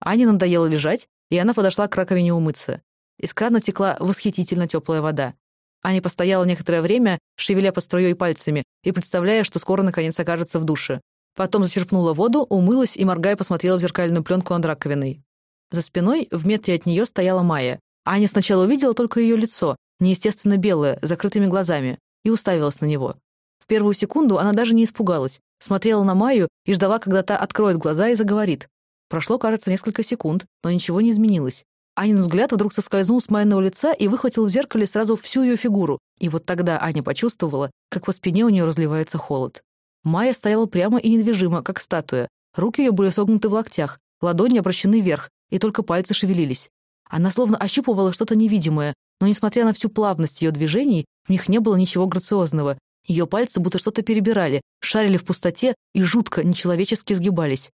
Ане надоело лежать, и она подошла к раковине умыться. Из крана текла восхитительно теплая вода. Аня постояла некоторое время, шевеля под струей пальцами и представляя, что скоро наконец окажется в душе. Потом зачерпнула воду, умылась и, моргая, посмотрела в зеркальную пленку над раковиной. За спиной, в метре от нее, стояла Майя. Аня сначала увидела только ее лицо, неестественно белое, закрытыми глазами, и уставилась на него. В первую секунду она даже не испугалась, смотрела на Майю и ждала, когда та откроет глаза и заговорит. Прошло, кажется, несколько секунд, но ничего не изменилось. Анин взгляд вдруг соскользнул с Майиного лица и выхватил в зеркале сразу всю ее фигуру, и вот тогда Аня почувствовала, как по спине у нее разливается холод. Майя стояла прямо и недвижимо, как статуя. Руки ее были согнуты в локтях, ладони обращены вверх, и только пальцы шевелились. Она словно ощупывала что-то невидимое, но, несмотря на всю плавность ее движений, в них не было ничего грациозного, ее пальцы будто что-то перебирали, шарили в пустоте и жутко, нечеловечески сгибались.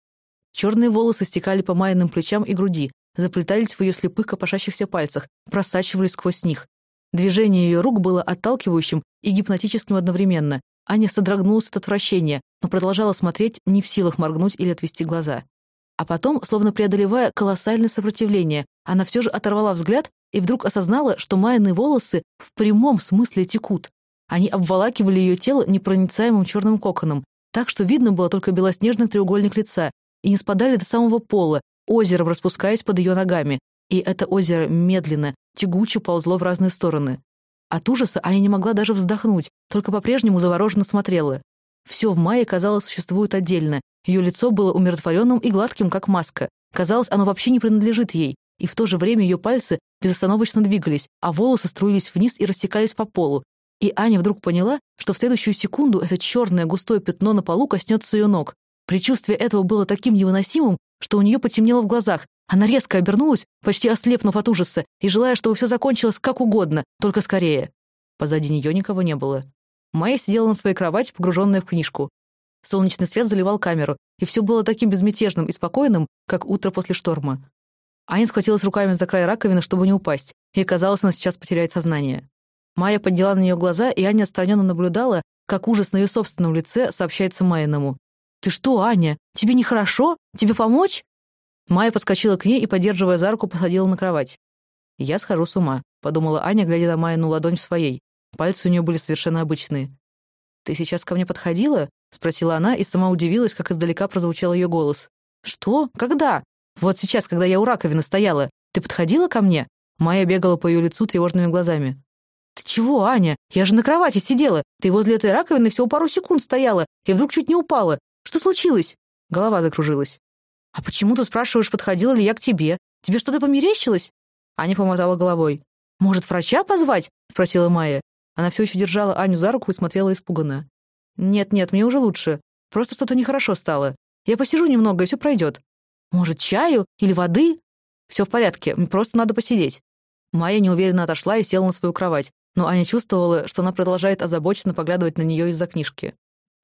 Черные волосы стекали по майным плечам и груди, заплетались в ее слепых копошащихся пальцах, просачивались сквозь них. Движение ее рук было отталкивающим и гипнотическим одновременно. Аня содрогнулась от отвращения, но продолжала смотреть, не в силах моргнуть или отвести глаза. А потом, словно преодолевая колоссальное сопротивление, она все же оторвала взгляд и вдруг осознала, что майные волосы в прямом смысле текут. Они обволакивали ее тело непроницаемым черным коконом, так что видно было только белоснежный треугольник лица, и не спадали до самого пола, озером распускаясь под ее ногами. И это озеро медленно, тягуче ползло в разные стороны. От ужаса Аня не могла даже вздохнуть, только по-прежнему завороженно смотрела. Все в Майе, казалось, существует отдельно. Ее лицо было умиротворенным и гладким, как маска. Казалось, оно вообще не принадлежит ей. И в то же время ее пальцы безостановочно двигались, а волосы струились вниз и рассекались по полу, и Аня вдруг поняла, что в следующую секунду это черное густое пятно на полу коснется ее ног. Предчувствие этого было таким невыносимым, что у нее потемнело в глазах. Она резко обернулась, почти ослепнув от ужаса, и желая, чтобы все закончилось как угодно, только скорее. Позади нее никого не было. Майя сидела на своей кровати, погруженная в книжку. Солнечный свет заливал камеру, и все было таким безмятежным и спокойным, как утро после шторма. Аня схватилась руками за край раковины, чтобы не упасть, и казалось, она сейчас потеряет сознание. Майя подняла на нее глаза, и Аня отстраненно наблюдала, как ужас на ее собственном лице сообщается Майиному. «Ты что, Аня? Тебе нехорошо? Тебе помочь?» Майя подскочила к ней и, поддерживая за руку, посадила на кровать. «Я схожу с ума», — подумала Аня, глядя на Майину ладонь в своей. Пальцы у нее были совершенно обычные. «Ты сейчас ко мне подходила?» — спросила она и сама удивилась, как издалека прозвучал ее голос. «Что? Когда?» «Вот сейчас, когда я у раковины стояла. Ты подходила ко мне?» Майя бегала по ее лицу тревожными глазами. «Ты чего, Аня? Я же на кровати сидела. Ты возле этой раковины всего пару секунд стояла и вдруг чуть не упала. Что случилось?» Голова закружилась. «А почему ты спрашиваешь, подходила ли я к тебе? Тебе что-то померещилось?» Аня помотала головой. «Может, врача позвать?» — спросила Майя. Она все еще держала Аню за руку и смотрела испуганно. «Нет-нет, мне уже лучше. Просто что-то нехорошо стало. Я посижу немного, и все пройдет. Может, чаю или воды?» «Все в порядке, просто надо посидеть». Майя неуверенно отошла и села на свою кровать, но Аня чувствовала, что она продолжает озабоченно поглядывать на нее из-за книжки.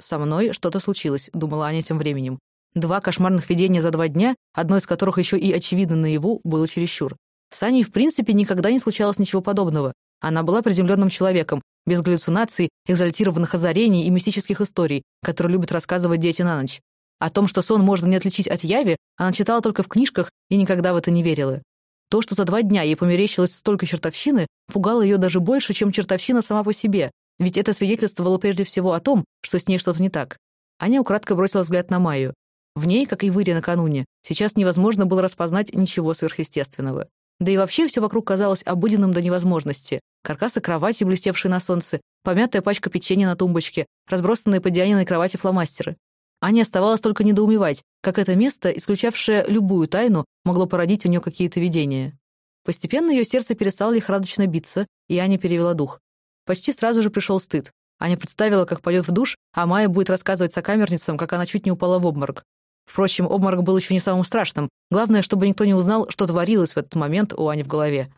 «Со мной что-то случилось», — думала Аня тем временем. Два кошмарных видения за два дня, одно из которых еще и очевидно наяву, было чересчур. С Аней в принципе никогда не случалось ничего подобного, она была приземленным человеком, без галлюцинаций, экзальтированных озарений и мистических историй, которые любят рассказывать дети на ночь. О том, что сон можно не отличить от яви, она читала только в книжках и никогда в это не верила. То, что за два дня ей померещилось столько чертовщины, пугало ее даже больше, чем чертовщина сама по себе, ведь это свидетельствовало прежде всего о том, что с ней что-то не так. Аня украдко бросила взгляд на Майю. В ней, как и в Ире накануне, сейчас невозможно было распознать ничего сверхъестественного. Да и вообще все вокруг казалось обыденным до невозможности каркасы кровати, блестевшие на солнце, помятая пачка печенья на тумбочке, разбросанные по Дианиной кровати фломастеры. Ане оставалось только недоумевать, как это место, исключавшее любую тайну, могло породить у нее какие-то видения. Постепенно ее сердце перестало лихорадочно биться, и Аня перевела дух. Почти сразу же пришел стыд. Аня представила, как пойдет в душ, а Майя будет рассказывать сокамерницам, как она чуть не упала в обморок. Впрочем, обморок был еще не самым страшным. Главное, чтобы никто не узнал, что творилось в этот момент у Ани в голове.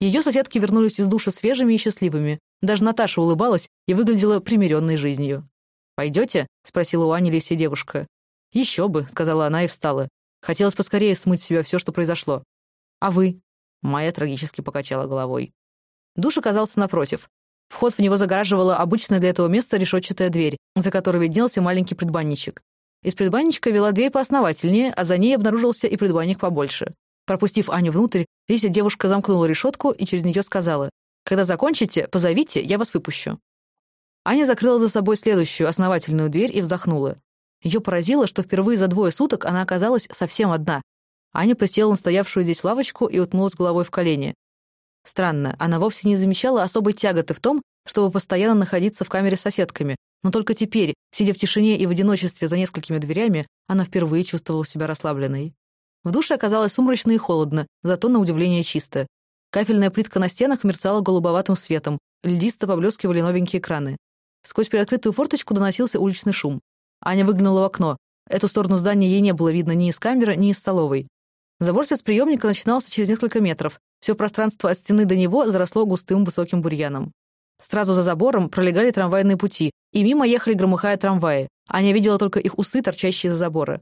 Ее соседки вернулись из душа свежими и счастливыми. Даже Наташа улыбалась и выглядела примиренной жизнью. «Пойдете?» — спросила у Ани Лисия девушка. «Еще бы», — сказала она и встала. Хотелось поскорее смыть с себя все, что произошло. «А вы?» — Майя трагически покачала головой. Душ оказался напротив. Вход в него загораживала обычная для этого места решетчатая дверь, за которой виднелся маленький предбанничек. Из предбанничка вела дверь поосновательнее, а за ней обнаружился и предбанник побольше. Пропустив Аню внутрь, Лися девушка замкнула решетку и через нее сказала, «Когда закончите, позовите, я вас выпущу». Аня закрыла за собой следующую основательную дверь и вздохнула. Ее поразило, что впервые за двое суток она оказалась совсем одна. Аня присела на стоявшую здесь лавочку и уткнулась головой в колени. Странно, она вовсе не замечала особой тяготы в том, чтобы постоянно находиться в камере с соседками, но только теперь, сидя в тишине и в одиночестве за несколькими дверями, она впервые чувствовала себя расслабленной. В душе оказалось сумрачно и холодно, зато на удивление чисто. Кафельная плитка на стенах мерцала голубоватым светом, льдисто поблескивали новенькие краны. Сквозь приоткрытую форточку доносился уличный шум. Аня выглянула в окно. Эту сторону здания ей не было видно ни из камеры, ни из столовой. Забор спецприемника начинался через несколько метров. Все пространство от стены до него заросло густым высоким бурьяном. Сразу за забором пролегали трамвайные пути, и мимо ехали громыхая трамваи. Аня видела только их усы, торчащие за забора.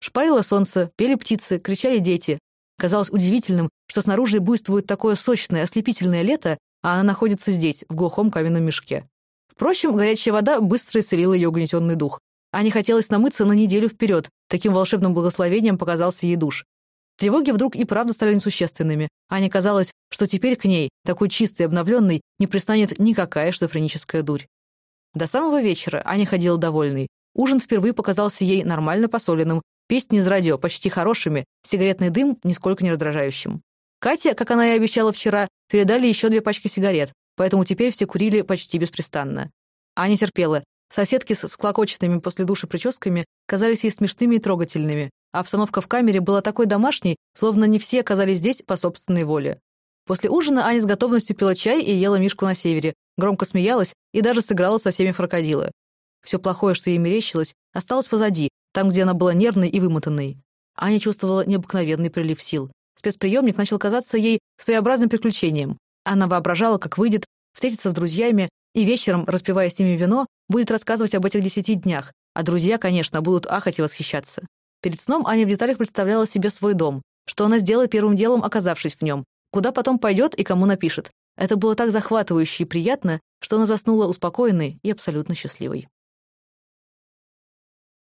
Шпарило солнце, пели птицы, кричали дети. Казалось удивительным, что снаружи буйствует такое сочное, ослепительное лето, а она находится здесь, в глухом каменном мешке. Впрочем, горячая вода быстро исцелила ее угнетенный дух. Ане хотелось намыться на неделю вперед, таким волшебным благословением показался ей душ. Тревоги вдруг и правда стали несущественными. Ане казалось, что теперь к ней, такой чистой и обновленной, не пристанет никакая шизофреническая дурь. До самого вечера Аня ходила довольной. Ужин впервые показался ей нормально посоленным, Песни из радио почти хорошими, сигаретный дым нисколько не раздражающим. Катя, как она и обещала вчера, передали еще две пачки сигарет, поэтому теперь все курили почти беспрестанно. Аня терпела. Соседки с всклокоченными после души прическами казались ей смешными и трогательными, а обстановка в камере была такой домашней, словно не все оказались здесь по собственной воле. После ужина Аня с готовностью пила чай и ела мишку на севере, громко смеялась и даже сыграла со всеми крокодила. Все плохое, что ей мерещилось, осталось позади, там, где она была нервной и вымотанной. Аня чувствовала необыкновенный прилив сил. Спецприемник начал казаться ей своеобразным приключением. Она воображала, как выйдет, встретится с друзьями и вечером, распивая с ними вино, будет рассказывать об этих десяти днях, а друзья, конечно, будут ахать и восхищаться. Перед сном Аня в деталях представляла себе свой дом, что она сделает первым делом, оказавшись в нем, куда потом пойдет и кому напишет. Это было так захватывающе и приятно, что она заснула успокоенной и абсолютно счастливой.